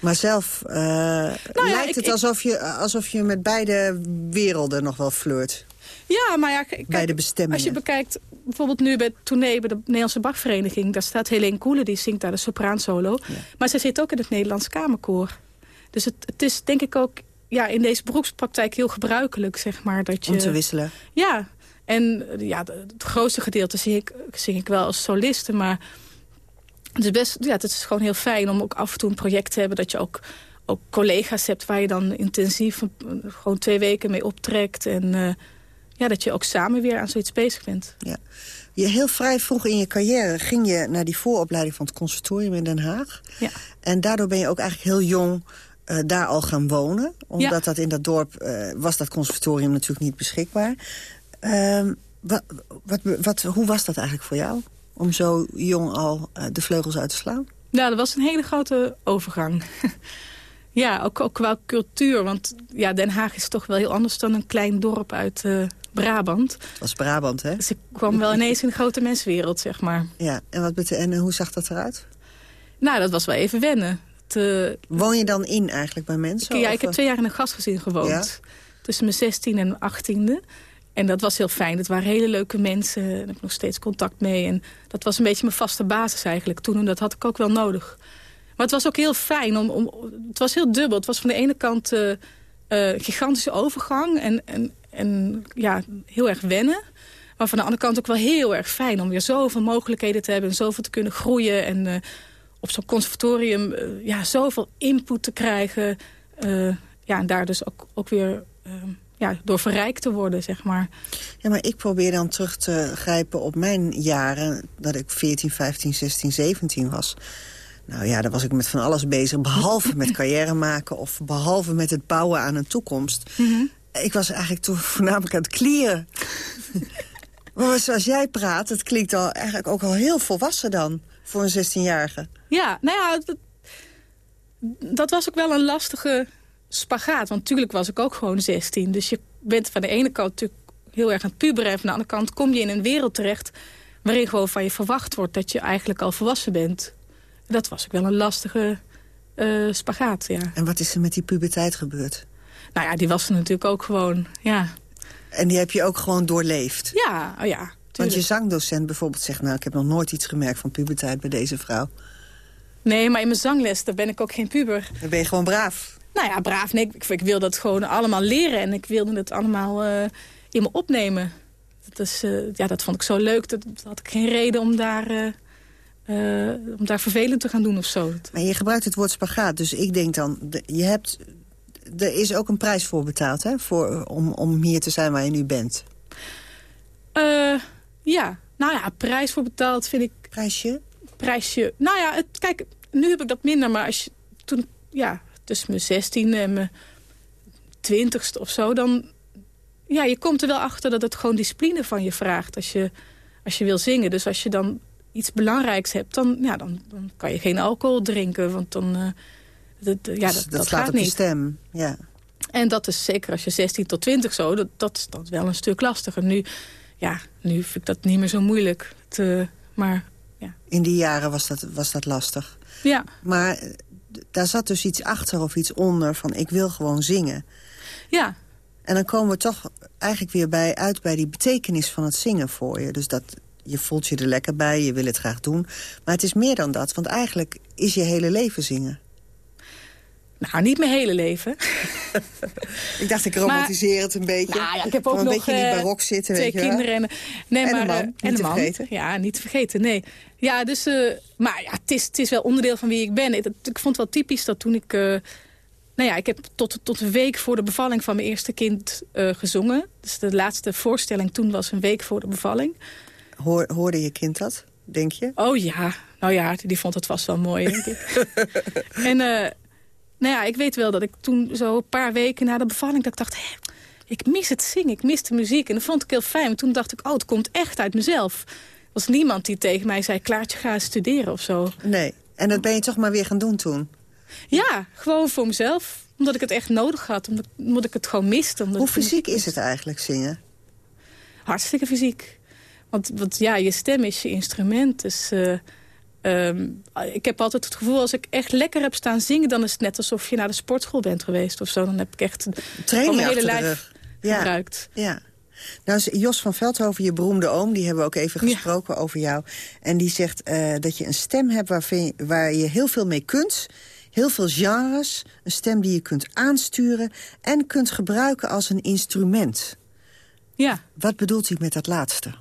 Maar zelf uh, nou ja, lijkt ik, het alsof je, alsof je met beide werelden nog wel flirt. Ja, maar ja, kijk, beide bestemmingen. Als je bekijkt, bijvoorbeeld nu bij het tournee bij de Nederlandse Bachvereniging... daar staat Helene Koelen, die zingt daar de sopraansolo. Ja. Maar zij zit ook in het Nederlands Kamerkoor. Dus het, het is denk ik ook ja, in deze beroepspraktijk heel gebruikelijk, zeg maar. Dat je, Om te wisselen. Ja, en ja, het grootste gedeelte zing ik, zing ik wel als soliste, maar... Het is, best, ja, het is gewoon heel fijn om ook af en toe een project te hebben... dat je ook, ook collega's hebt waar je dan intensief gewoon twee weken mee optrekt. En uh, ja, dat je ook samen weer aan zoiets bezig bent. Ja. Je heel vrij vroeg in je carrière ging je naar die vooropleiding van het conservatorium in Den Haag. Ja. En daardoor ben je ook eigenlijk heel jong uh, daar al gaan wonen. Omdat ja. dat in dat dorp uh, was dat conservatorium natuurlijk niet beschikbaar. Uh, wat, wat, wat, hoe was dat eigenlijk voor jou? Om zo jong al uh, de vleugels uit te slaan? Nou, dat was een hele grote overgang. ja, ook, ook qua cultuur. Want ja, Den Haag is toch wel heel anders dan een klein dorp uit uh, Brabant. Het was Brabant, hè? Dus ik kwam wel ineens in de grote menswereld, zeg maar. Ja, en, wat en hoe zag dat eruit? Nou, dat was wel even wennen. Te... Woon je dan in eigenlijk bij mensen? Ik, ja, ik heb twee jaar in een gastgezin gewoond. Ja? Tussen mijn 16 en 18e. En dat was heel fijn. Het waren hele leuke mensen. Daar heb ik nog steeds contact mee. En dat was een beetje mijn vaste basis eigenlijk toen. En dat had ik ook wel nodig. Maar het was ook heel fijn. Om, om, het was heel dubbel. Het was van de ene kant uh, gigantische overgang. En, en, en ja, heel erg wennen. Maar van de andere kant ook wel heel erg fijn. Om weer zoveel mogelijkheden te hebben. En zoveel te kunnen groeien. En uh, op zo'n conservatorium ja, zoveel input te krijgen. ja, en daar dus ook, ook weer ja, door verrijkt te worden, zeg maar. Ja, maar ik probeer dan terug te grijpen op mijn jaren... dat ik 14, 15, 16, 17 was. Nou ja, daar was ik met van alles bezig. Behalve met carrière maken of behalve met het bouwen aan een toekomst. Mm -hmm. Ik was eigenlijk toen voornamelijk aan het klieren. maar zoals jij praat, het klinkt al, eigenlijk ook al heel volwassen dan... voor een 16-jarige. Ja, nou ja, dat, dat was ook wel een lastige spagaat. Want natuurlijk was ik ook gewoon 16. Dus je bent van de ene kant natuurlijk heel erg aan het puberen... en van de andere kant kom je in een wereld terecht... waarin gewoon van je verwacht wordt dat je eigenlijk al volwassen bent. Dat was ook wel een lastige uh, spagaat, ja. En wat is er met die puberteit gebeurd? Nou ja, die was er natuurlijk ook gewoon, ja. En die heb je ook gewoon doorleefd? Ja, oh ja. Tuurlijk. Want je zangdocent bijvoorbeeld zegt... nou, ik heb nog nooit iets gemerkt van puberteit bij deze vrouw. Nee, maar in mijn zangles, daar ben ik ook geen puber. Dan ben je gewoon braaf. Nou ja, braaf. Nee, ik, ik wil dat gewoon allemaal leren. En ik wilde het allemaal uh, in me opnemen. Dat, is, uh, ja, dat vond ik zo leuk. Dat, dat had ik geen reden om daar... Uh, om daar vervelend te gaan doen of zo. Maar je gebruikt het woord spagaat, dus ik denk dan... je hebt, er is ook een prijs voor betaald, hè? Voor, om, om hier te zijn waar je nu bent. ja, nou ja, prijs voor betaald vind ik... Prijsje? Prijsje. Nou ja, het, kijk, nu heb ik dat minder, maar als je, toen, ja, tussen mijn zestiende en mijn twintigste of zo... dan, ja, je komt er wel achter dat het gewoon discipline van je vraagt als je, als je wil zingen. Dus als je dan iets belangrijks hebt, dan, ja, dan, dan kan je geen alcohol drinken. Want dan, uh, dat, ja, dat, dat, gaat op niet. je stem, ja. En dat is zeker als je 16 tot 20 zo, dat, dat is dat wel een stuk lastiger. Nu, ja, nu vind ik dat niet meer zo moeilijk. Te, maar, ja. In die jaren was dat, was dat lastig. Ja. Maar daar zat dus iets achter of iets onder van ik wil gewoon zingen. Ja. En dan komen we toch eigenlijk weer bij, uit bij die betekenis van het zingen voor je. Dus dat je voelt je er lekker bij, je wil het graag doen. Maar het is meer dan dat, want eigenlijk is je hele leven zingen. Nou, niet mijn hele leven. ik dacht, ik romantiseer het een beetje. Nou ja, ik heb ook een nog beetje in die barok zitten, twee weet je kinderen. En, nee, en maar, een man, uh, niet en te vergeten. Ja, niet te vergeten, nee. Ja, dus, uh, maar ja, het is, het is wel onderdeel van wie ik ben. Ik, ik vond het wel typisch dat toen ik... Uh, nou ja, ik heb tot, tot een week voor de bevalling van mijn eerste kind gezongen. Dus de laatste voorstelling toen was een week voor de bevalling. Hoor, hoorde je kind dat, denk je? Oh ja, nou ja, die vond het vast wel mooi, denk ik. en nou ja, ik weet wel dat ik toen zo een paar weken na de bevalling... dat ik dacht, hé, ik mis het zingen, ik mis de muziek. En dat vond ik heel fijn. En toen dacht ik, oh, het komt echt uit mezelf. Was niemand die tegen mij zei, Klaartje, ga studeren of zo. Nee, en dat ben je toch maar weer gaan doen toen? Ja, gewoon voor mezelf. Omdat ik het echt nodig had, omdat, omdat ik het gewoon miste. Hoe fysiek is het eigenlijk, zingen? Hartstikke fysiek. Want, want ja, je stem is je instrument, dus... Uh, Um, ik heb altijd het gevoel, als ik echt lekker heb staan zingen... dan is het net alsof je naar de sportschool bent geweest of zo. Dan heb ik echt Training mijn hele lijf. Ja. gebruikt. Ja. Nou, Jos van Veldhoven, je beroemde oom, die hebben we ook even gesproken over jou. En die zegt uh, dat je een stem hebt waar je, waar je heel veel mee kunt. Heel veel genres. Een stem die je kunt aansturen en kunt gebruiken als een instrument. Ja. Wat bedoelt hij met dat laatste?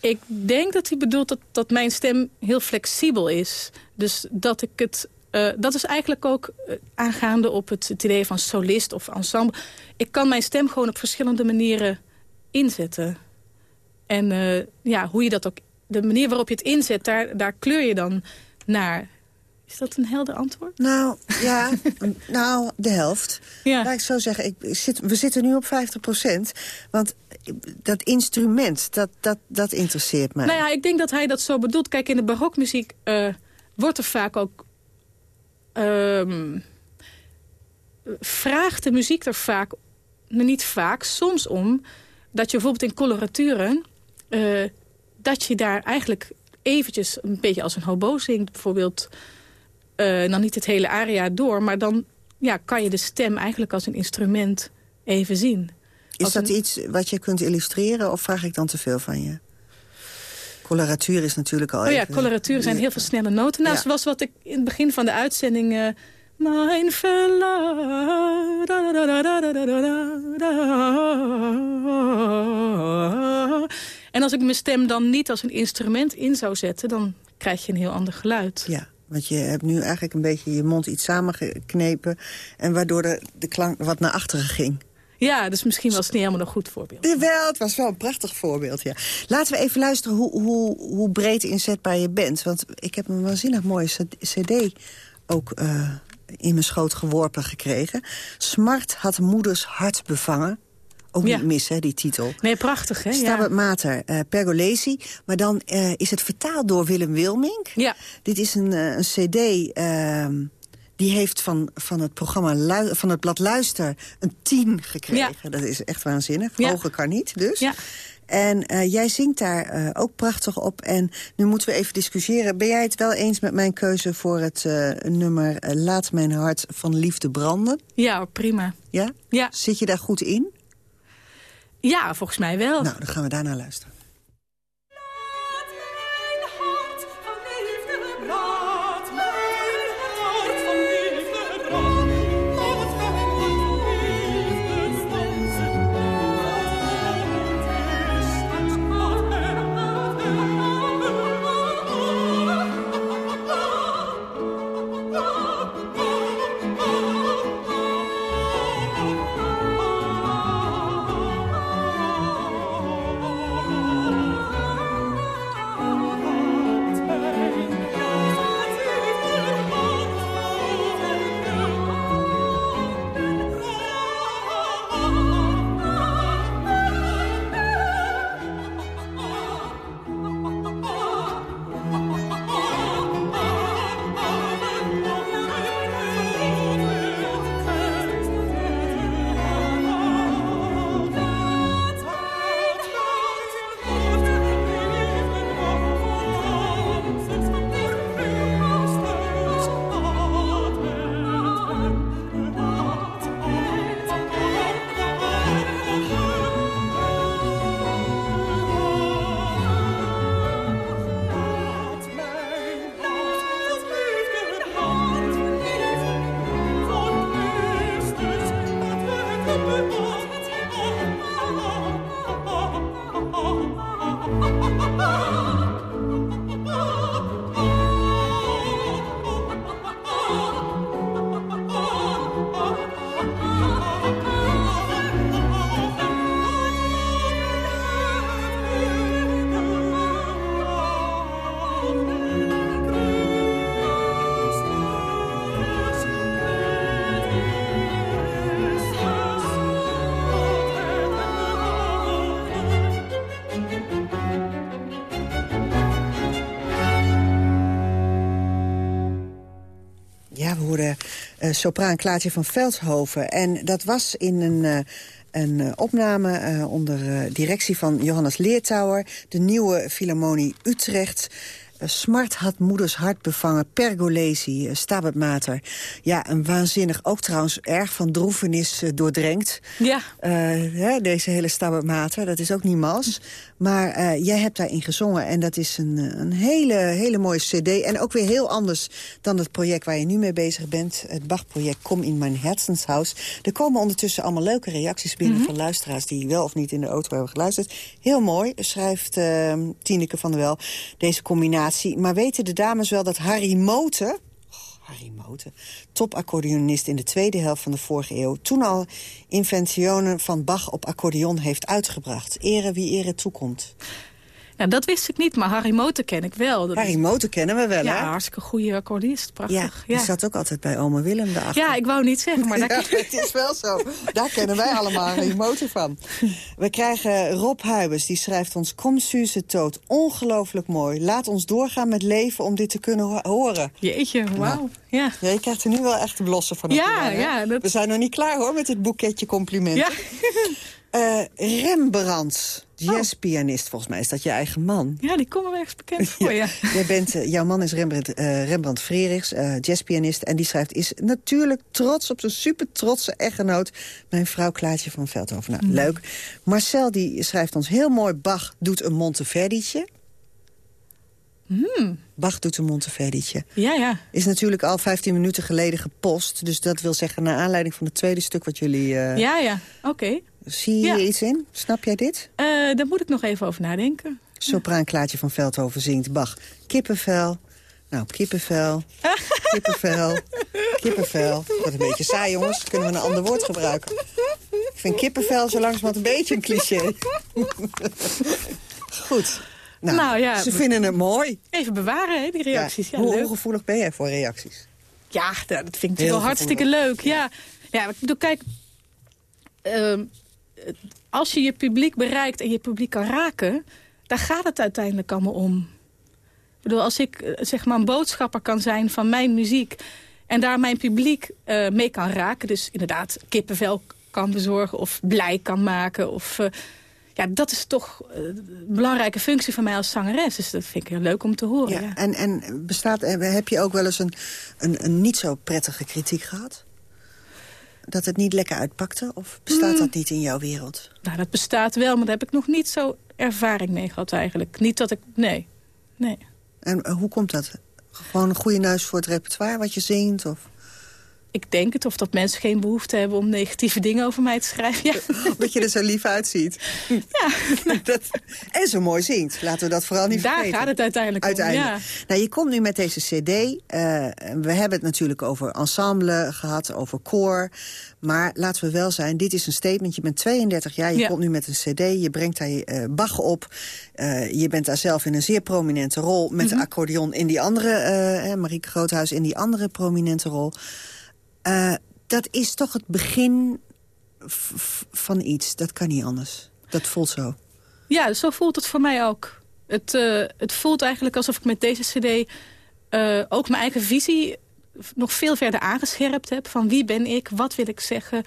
Ik denk dat hij bedoelt dat, dat mijn stem heel flexibel is. Dus dat ik het... Uh, dat is eigenlijk ook uh, aangaande op het, het, idee van solist of ensemble. Ik kan mijn stem gewoon op verschillende manieren inzetten. En uh, ja, hoe je dat ook... De manier waarop je het inzet, daar, daar kleur je dan naar. Is dat een helder antwoord? Nou, ja, nou, de helft. Ja. Laat ik zo zeggen, ik zit, we zitten nu op 50 procent. Want dat instrument, dat, dat, dat interesseert mij. Nou ja, ik denk dat hij dat zo bedoelt. Kijk, in de barokmuziek wordt er vaak ook... Um, vraagt de muziek er vaak, nou niet vaak, soms om... dat je bijvoorbeeld in coloraturen... Uh, dat je daar eigenlijk eventjes een beetje als een hobo zingt. Bijvoorbeeld, uh, dan niet het hele aria door... maar dan ja, kan je de stem eigenlijk als een instrument even zien. Is dat een... iets wat je kunt illustreren of vraag ik dan te veel van je? Coloratuur is natuurlijk al Oh ja, even... coloratuur zijn heel veel snelle noten. Nou, Ja. zoals wat ik in het begin van de uitzending... Uh, mijn da, da, da. En als ik mijn stem dan niet als een instrument in zou zetten... dan krijg je een heel ander geluid. Ja, want je hebt nu eigenlijk een beetje je mond iets samengeknepen... en waardoor de, de klank wat naar achteren ging. Ja, dus misschien was het niet helemaal een goed voorbeeld. Jawel, het was wel een prachtig voorbeeld, ja. Laten we even luisteren hoe, hoe, hoe breed inzetbaar je bent. Want ik heb een waanzinnig mooie cd ook uh, in mijn schoot geworpen gekregen. Smart had moeders hart bevangen. Ook Ja. niet mis, hè, die titel. Nee, prachtig, hè? Stabat Ja. Mater, eh, Pergolesi. Maar dan eh, is het vertaald door Willem Wilmink. Ja. Dit is een, eh, een cd... die heeft van, van het programma Lu- van het blad Luister een 10 gekregen. Dat is echt waanzinnig. Ja. Hoger kan niet, dus. Ja. En eh, jij zingt daar eh, ook prachtig op. En nu moeten we even discussiëren. Ben jij het wel eens met mijn keuze voor het eh, nummer... Laat mijn hart van liefde branden? Ja, prima. Ja? Ja. Zit je daar goed in? Ja, volgens mij wel. Nou, dan gaan we daarna luisteren. Sopraan Klaartje van Veldhoven. En dat was in een... Uh, een uh, opname uh, onder directie van Johannes Leertouwer... de nieuwe Philharmonie Utrecht. Smart had moeders hart bevangen, Pergolesi, Stabat Mater. Ja, een waanzinnig, ook trouwens erg van droevenis doordrenkt. Ja. Hè, deze hele Stabat Mater, dat is ook niet mals. Maar uh, jij hebt daarin gezongen en dat is een, eh, een hele, hele mooie cd. En ook weer heel anders dan het project waar je nu mee bezig bent. Het Bach-project Kom in mijn Herzenshaus. Er komen ondertussen allemaal leuke reacties binnen mm -hmm. van luisteraars... die wel of niet in de auto hebben geluisterd. Heel mooi, schrijft uh, Tineke van der Wel, deze combinatie. Maar weten de dames wel dat Harry Moten... Harry Moten, topaccordeonist in de tweede helft van de vorige eeuw... toen al inventionen van Bach op accordeon heeft uitgebracht. Ere wie ere toekomt. Nou, dat wist ik niet, maar Harry Moten ken ik wel. Dat Harry Moten kennen we wel, ja, hè? Ja, hartstikke goede accordeonist, prachtig. Ja, die zat ook altijd bij oma Willem daarachter. Ja, ik wou niet zeggen, maar... Daar het is wel zo. Daar kennen wij allemaal Harry Moten van. We krijgen Rob Huibers, die schrijft ons... Kom Suze Toot, ongelooflijk mooi. Laat ons doorgaan met leven om dit te kunnen ho horen. Jeetje, wauw. Nou, ja. ja. Je krijgt er nu wel echt de blossen van. Ja, ja. Dat... We zijn nog niet klaar, hoor, met dit boeketje complimenten. Ja. uh, Rembrandt jazzpianist, volgens mij is dat je eigen man. Ja, die komen wel ergens bekend voor, ja. ja. Jij bent, uh, jouw man is Rembrandt, uh, Rembrandt Frerichs, uh, jazzpianist. En die schrijft, is natuurlijk trots op zijn super trotse echtgenoot... mijn vrouw Klaatje van Veldhoven. Nou, mm. leuk. Marcel die schrijft ons heel mooi... Bach doet een Monteverdi'tje. Mm. Bach doet een Monteverdi'tje. Ja, ja. Is natuurlijk al 15 minuten geleden gepost. Dus dat wil zeggen, naar aanleiding van het tweede stuk wat jullie... ja, ja. Oké. Okay. Zie je ja. iets in? Snap jij dit? Uh, daar moet ik nog even over nadenken. Sopraan Klaatje van Veldhoven zingt Bach. Kippenvel. Nou, kippenvel. Kippenvel. Kippenvel. Dat een beetje saai, jongens. Kunnen we een ander woord gebruiken? Ik vind kippenvel zo langzamerhand een beetje een cliché. Goed. Nou, nou ja, ze vinden het mooi. Even bewaren, hè, die reacties. Ja, hoe leuk. gevoelig ben jij voor reacties? Ja, dat vind ik wel hartstikke leuk. Ja, ja ik bedoel, kijk... Uh, als je je publiek bereikt en je publiek kan raken... daar gaat het uiteindelijk allemaal om. Ik bedoel, als ik zeg maar een boodschapper kan zijn van mijn muziek... en daar mijn publiek uh, mee kan raken... dus inderdaad kippenvel kan bezorgen of blij kan maken... of uh, ja, dat is toch een belangrijke functie van mij als zangeres. Dus dat vind ik heel leuk om te horen. Ja, En, en bestaat, heb je ook wel eens een, een, een niet zo prettige kritiek gehad? Dat het niet lekker uitpakte? Of bestaat Hmm. dat niet in jouw wereld? Nou, dat bestaat wel, maar daar heb ik nog niet zo ervaring mee gehad eigenlijk. Niet dat ik... Nee. nee. En eh, hoe komt dat? Gewoon een goede neus voor het repertoire wat je zingt? Of? Ik denk het, of dat mensen geen behoefte hebben om negatieve dingen over mij te schrijven. Ja. Dat je er zo lief uitziet. Ja. dat, en zo mooi zingt. Laten we dat vooral niet Daar vergeten. gaat het uiteindelijk, uiteindelijk. om. Nou, je komt nu met deze cd. eh, we hebben het natuurlijk over ensemble gehad, over koor. Maar laten we wel zijn, dit is een statement. Je bent 32 jaar, je Ja. komt nu met een cd. Je brengt daar eh Bach op. Eh, je bent daar zelf in een zeer prominente rol. Met Mhm. de accordeon in die andere, Marieke Groothuis in die andere prominente rol. Eh, dat is toch het begin van iets. Dat kan niet anders. Dat voelt zo. Ja, zo voelt het voor mij ook. Het, eh, het voelt eigenlijk alsof ik met deze cd eh, ook mijn eigen visie nog veel verder aangescherpt heb. Van wie ben ik, wat wil ik zeggen,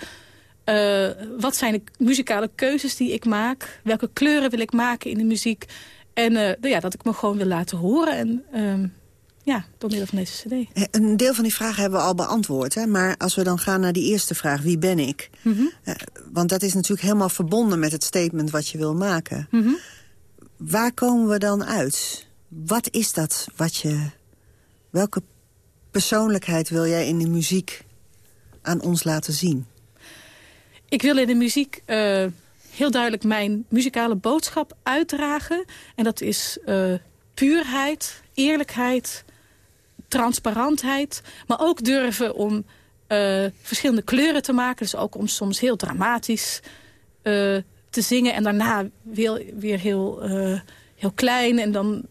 wat zijn de muzikale keuzes die ik maak, welke kleuren wil ik maken in de muziek. En ja, dat ik me gewoon wil laten horen. En ehm, ja, door middel van deze cd. Eh, Een deel van die vragen hebben we al beantwoord. Hè? Maar als we dan gaan naar die eerste vraag, wie ben ik? Mhm. Eh, want dat is natuurlijk helemaal verbonden met het statement wat je wil maken. Mhm. Waar komen we dan uit? Wat is dat wat je... Welke persoonlijkheid wil jij in de muziek aan ons laten zien? Ik wil in de muziek eh, heel duidelijk mijn muzikale boodschap uitdragen. En dat is puurheid, eerlijkheid, transparantheid. Maar ook durven om eh, verschillende kleuren te maken. Dus ook om soms heel dramatisch eh, te zingen. En daarna weer, weer heel, eh, heel klein en dan,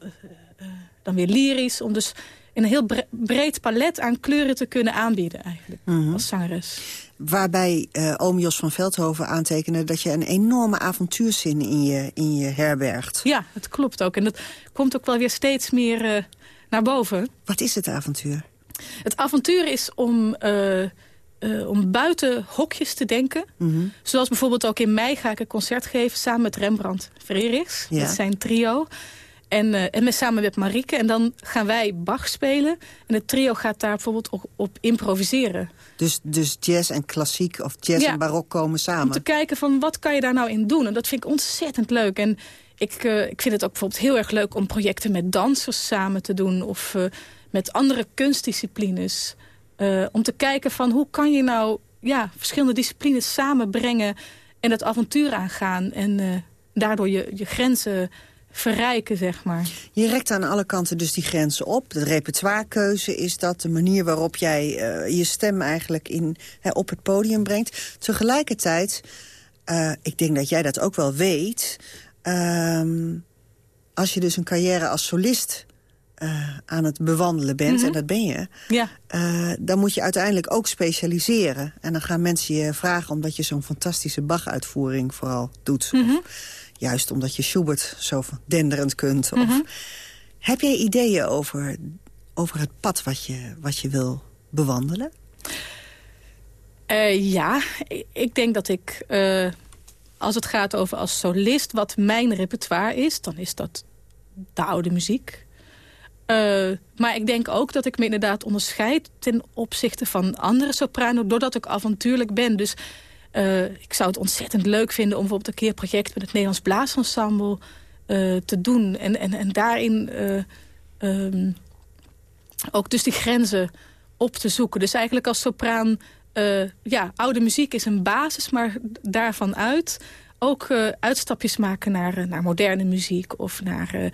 dan weer lyrisch. Om dus een heel bre- breed palet aan kleuren te kunnen aanbieden eigenlijk. Mhm. Als zangeres. Waarbij oom Jos van Veldhoven aantekende... dat je een enorme avontuurzin in je, in je herbergt. Ja, het klopt ook. En dat komt ook wel weer steeds meer naar boven. Wat is het avontuur? Het avontuur is om, eh, eh, om buiten hokjes te denken. Mhm. Zoals bijvoorbeeld ook in mei ga ik een concert geven... samen met Rembrandt Frerichs. Ja. Zijn trio. En, eh, en met, samen met Marieke. En dan gaan wij Bach spelen. En het trio gaat daar bijvoorbeeld op, op improviseren. Dus, dus jazz en klassiek of jazz Ja. en barok komen samen. Om te kijken van wat kan je daar nou in doen. En dat vind ik ontzettend leuk. En ik, eh, ik vind het ook bijvoorbeeld heel erg leuk om projecten met dansers samen te doen. Of eh, met andere kunstdisciplines. Eh, om te kijken van hoe kan je nou ja, verschillende disciplines samenbrengen. En het avontuur aangaan. En daardoor je, je grenzen verrijken, zeg maar. Je rekt aan alle kanten dus die grenzen op. De repertoirekeuze is dat, de manier waarop jij je stem eigenlijk in, op het podium brengt. Tegelijkertijd, ik denk dat jij dat ook wel weet... ehm, als je dus een carrière als solist eh, aan het bewandelen bent, Mhm. en dat ben je... Ja. eh, dan moet je uiteindelijk ook specialiseren. En dan gaan mensen je vragen omdat je zo'n fantastische Bach-uitvoering vooral doet. Mhm. Of juist omdat je Schubert zo denderend kunt. Of, Mhm. heb jij ideeën over, over het pad wat je, wat je wil bewandelen? Eh, ja, ik- denk dat ik, als het gaat over als solist... wat mijn repertoire is, dan is dat de oude muziek. Eh, maar ik denk ook dat ik me inderdaad onderscheid... ten opzichte van andere sopranen, doordat ik avontuurlijk ben. Dus eh, ik zou het ontzettend leuk vinden... om bijvoorbeeld een keer project met het Nederlands Blaasensemble eh, te doen. En, en, en daarin eh, ehm, ook dus die grenzen op te zoeken. Dus eigenlijk als sopraan... eh, ja, oude muziek is een basis, maar daarvan uit ook eh, uitstapjes maken naar, eh, naar moderne muziek of naar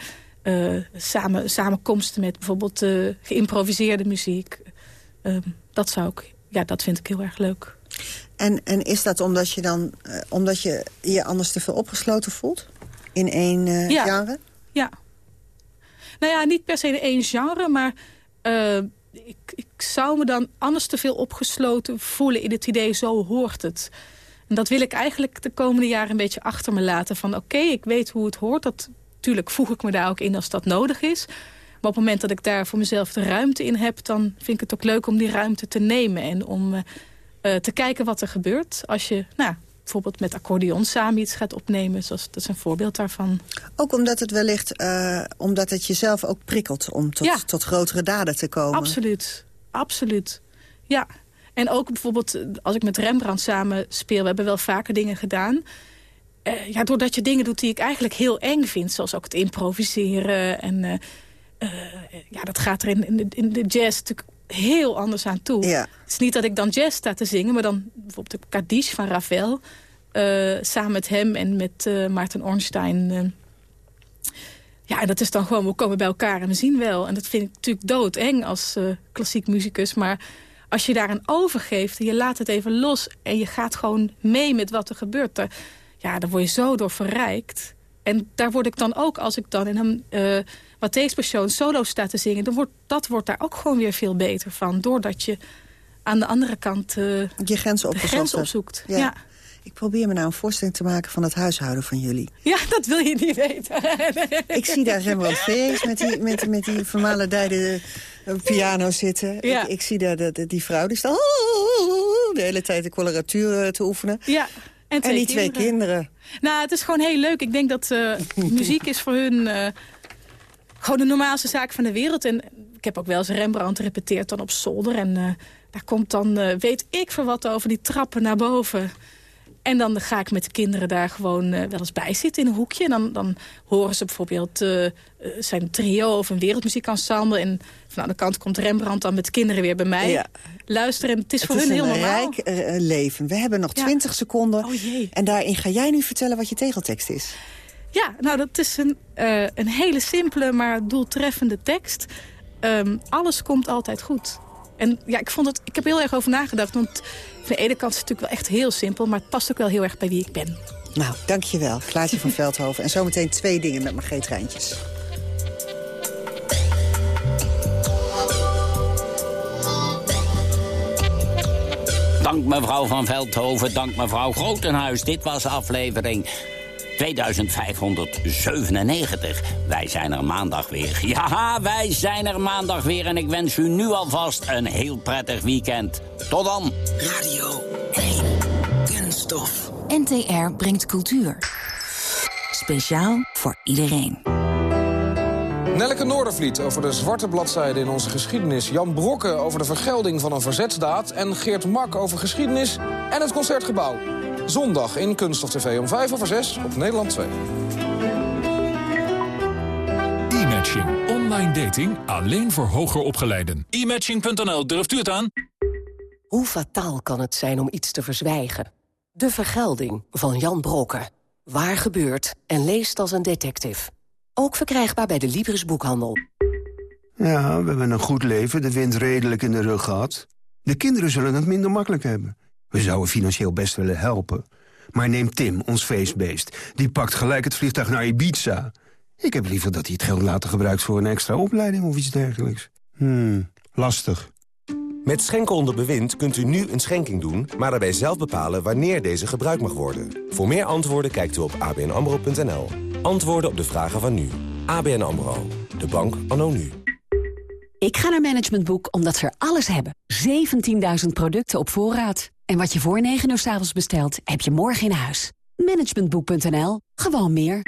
samen, samenkomsten met bijvoorbeeld geïmproviseerde muziek. Ehm, dat zou ik, ja, dat vind ik heel erg leuk. En, en is dat omdat je dan omdat je je anders te veel opgesloten voelt? In één Ja. genre? Ja. Nou ja, niet per se in één genre, maar ik, ik zou me dan anders te veel opgesloten voelen in het idee, zo hoort het. En dat wil ik eigenlijk de komende jaren een beetje achter me laten. Van oké, ik weet hoe het hoort. Dat, tuurlijk voeg ik me daar ook in als dat nodig is. Maar op het moment dat ik daar voor mezelf de ruimte in heb... dan vind ik het ook leuk om die ruimte te nemen. En om eh, eh, te kijken wat er gebeurt als je nou, bijvoorbeeld met accordeon samen iets gaat opnemen. Zoals, dat is een voorbeeld daarvan. Ook omdat het wellicht, uh, omdat het jezelf ook prikkelt om tot, ja. tot grotere daden te komen. Absoluut, absoluut. Ja, en ook bijvoorbeeld als ik met Rembrandt samen speel... we hebben wel vaker dingen gedaan... Uh, ja, doordat je dingen doet die ik eigenlijk heel eng vind... zoals ook het improviseren. En uh, uh, ja, dat gaat er in, in, de, in de jazz natuurlijk heel anders aan toe. Ja. Het is niet dat ik dan jazz sta te zingen... maar dan bijvoorbeeld de Kaddish van Ravel... samen met hem en met Maarten Ornstein... ja, en dat is dan gewoon, we komen bij elkaar en we zien wel. En dat vind ik natuurlijk doodeng als klassiek muzikus. Maar als je daaraan overgeeft en je laat het even los... en je gaat gewoon mee met wat er gebeurt... Daar, ja, daar word je zo door verrijkt. En daar word ik dan ook, als ik dan in een uh, Matthäus-persoon solo sta te zingen... Dan wordt, dat wordt daar ook gewoon weer veel beter van. Doordat je aan de andere kant uh, je grenzen, de grens opzoekt. Ja. ja. Ik probeer me nou een voorstelling te maken van het huishouden van jullie. Ja, dat wil je niet weten. ik zie daar Rembrandt Vees met die, met, met die vermalendijde piano zitten. Ja. Ik, ik, zie daar de, de, die vrouw die staat de hele tijd de coloratuur te oefenen. Ja. En, en die twee kinderen. Nou, het is gewoon heel leuk. Ik denk dat uh, muziek is voor hun uh, gewoon de normaalste zaak van de wereld. En ik heb ook wel eens Rembrandt repeteerd dan op zolder. En uh, daar komt dan, weet ik veel wat over, die trappen naar boven. En dan ga ik met de kinderen daar gewoon uh, wel eens bij zitten in een hoekje. En dan, dan horen ze bijvoorbeeld zijn trio of een wereldmuziekensemble. En van de andere kant komt Rembrandt dan met de kinderen weer bij mij. Ja. luisteren. Het is het voor is hun heel een normaal. rijk uh, leven. We hebben nog Ja. 20 seconden. Oh jee. En daarin ga jij nu vertellen wat je tegeltekst is. Ja, nou dat is een, eh, een hele simpele, maar doeltreffende tekst. Ehm, alles komt altijd goed. En ja, ik, vond het, ik heb er heel erg over nagedacht. Want van de ene kant is het natuurlijk wel echt heel simpel... maar het past ook wel heel erg bij wie ik ben. Nou, dankjewel, Klaasje van Veldhoven. En zometeen twee dingen met Margreet Rijntjes. Dank mevrouw van Veldhoven, dank mevrouw Grotenhuis. Dit was aflevering 2597. Wij zijn er maandag weer. Ja, wij zijn er maandag weer. En ik wens u nu alvast een heel prettig weekend. Tot dan. Radio 1. Kunststof. NTR brengt cultuur. Speciaal voor iedereen. Nelleke Noordervliet over de zwarte bladzijde in onze geschiedenis. Jan Brokke over de vergelding van een verzetsdaad. En Geert Mak over geschiedenis en het Concertgebouw. Zondag in Kunst of TV om 5 over 6 op Nederland 2. E-matching. Online dating alleen voor hoger opgeleiden. E-matching.nl, durft u het aan? Hoe fataal kan het zijn om iets te verzwijgen? De Vergelding van Jan Brokke. Waar gebeurt en leest als een detective. Ook verkrijgbaar bij de Libris Boekhandel. Ja, we hebben een goed leven, de wind redelijk in de rug gehad. De kinderen zullen het minder makkelijk hebben. We zouden financieel best willen helpen. Maar neem Tim, ons feestbeest. Die pakt gelijk het vliegtuig naar Ibiza. Ik heb liever dat hij het geld later gebruikt voor een extra opleiding of iets dergelijks. Hmm, lastig. Met Schenken onder bewind kunt u nu een schenking doen... maar daarbij zelf bepalen wanneer deze gebruikt mag worden. Voor meer antwoorden kijkt u op abnamro.nl. Antwoorden op de vragen van nu. ABN AMRO. De bank anno nu. Ik ga naar Management Boek omdat ze er alles hebben. 17.000 producten op voorraad. En wat je voor 9 uur s avonds bestelt, heb je morgen in huis. Managementboek.nl. Gewoon meer.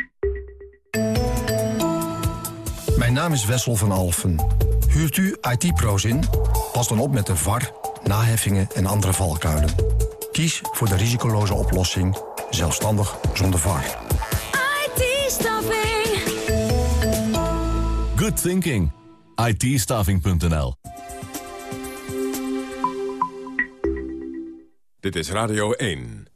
Mijn naam is Wessel van Alfen. Huurt u IT-pro's in? Pas dan op met de VAR, naheffingen en andere valkuilen. Kies voor de risicoloze oplossing, zelfstandig zonder VAR. IT-staffing. Good thinking. itstaving.nl Dit is Radio 1.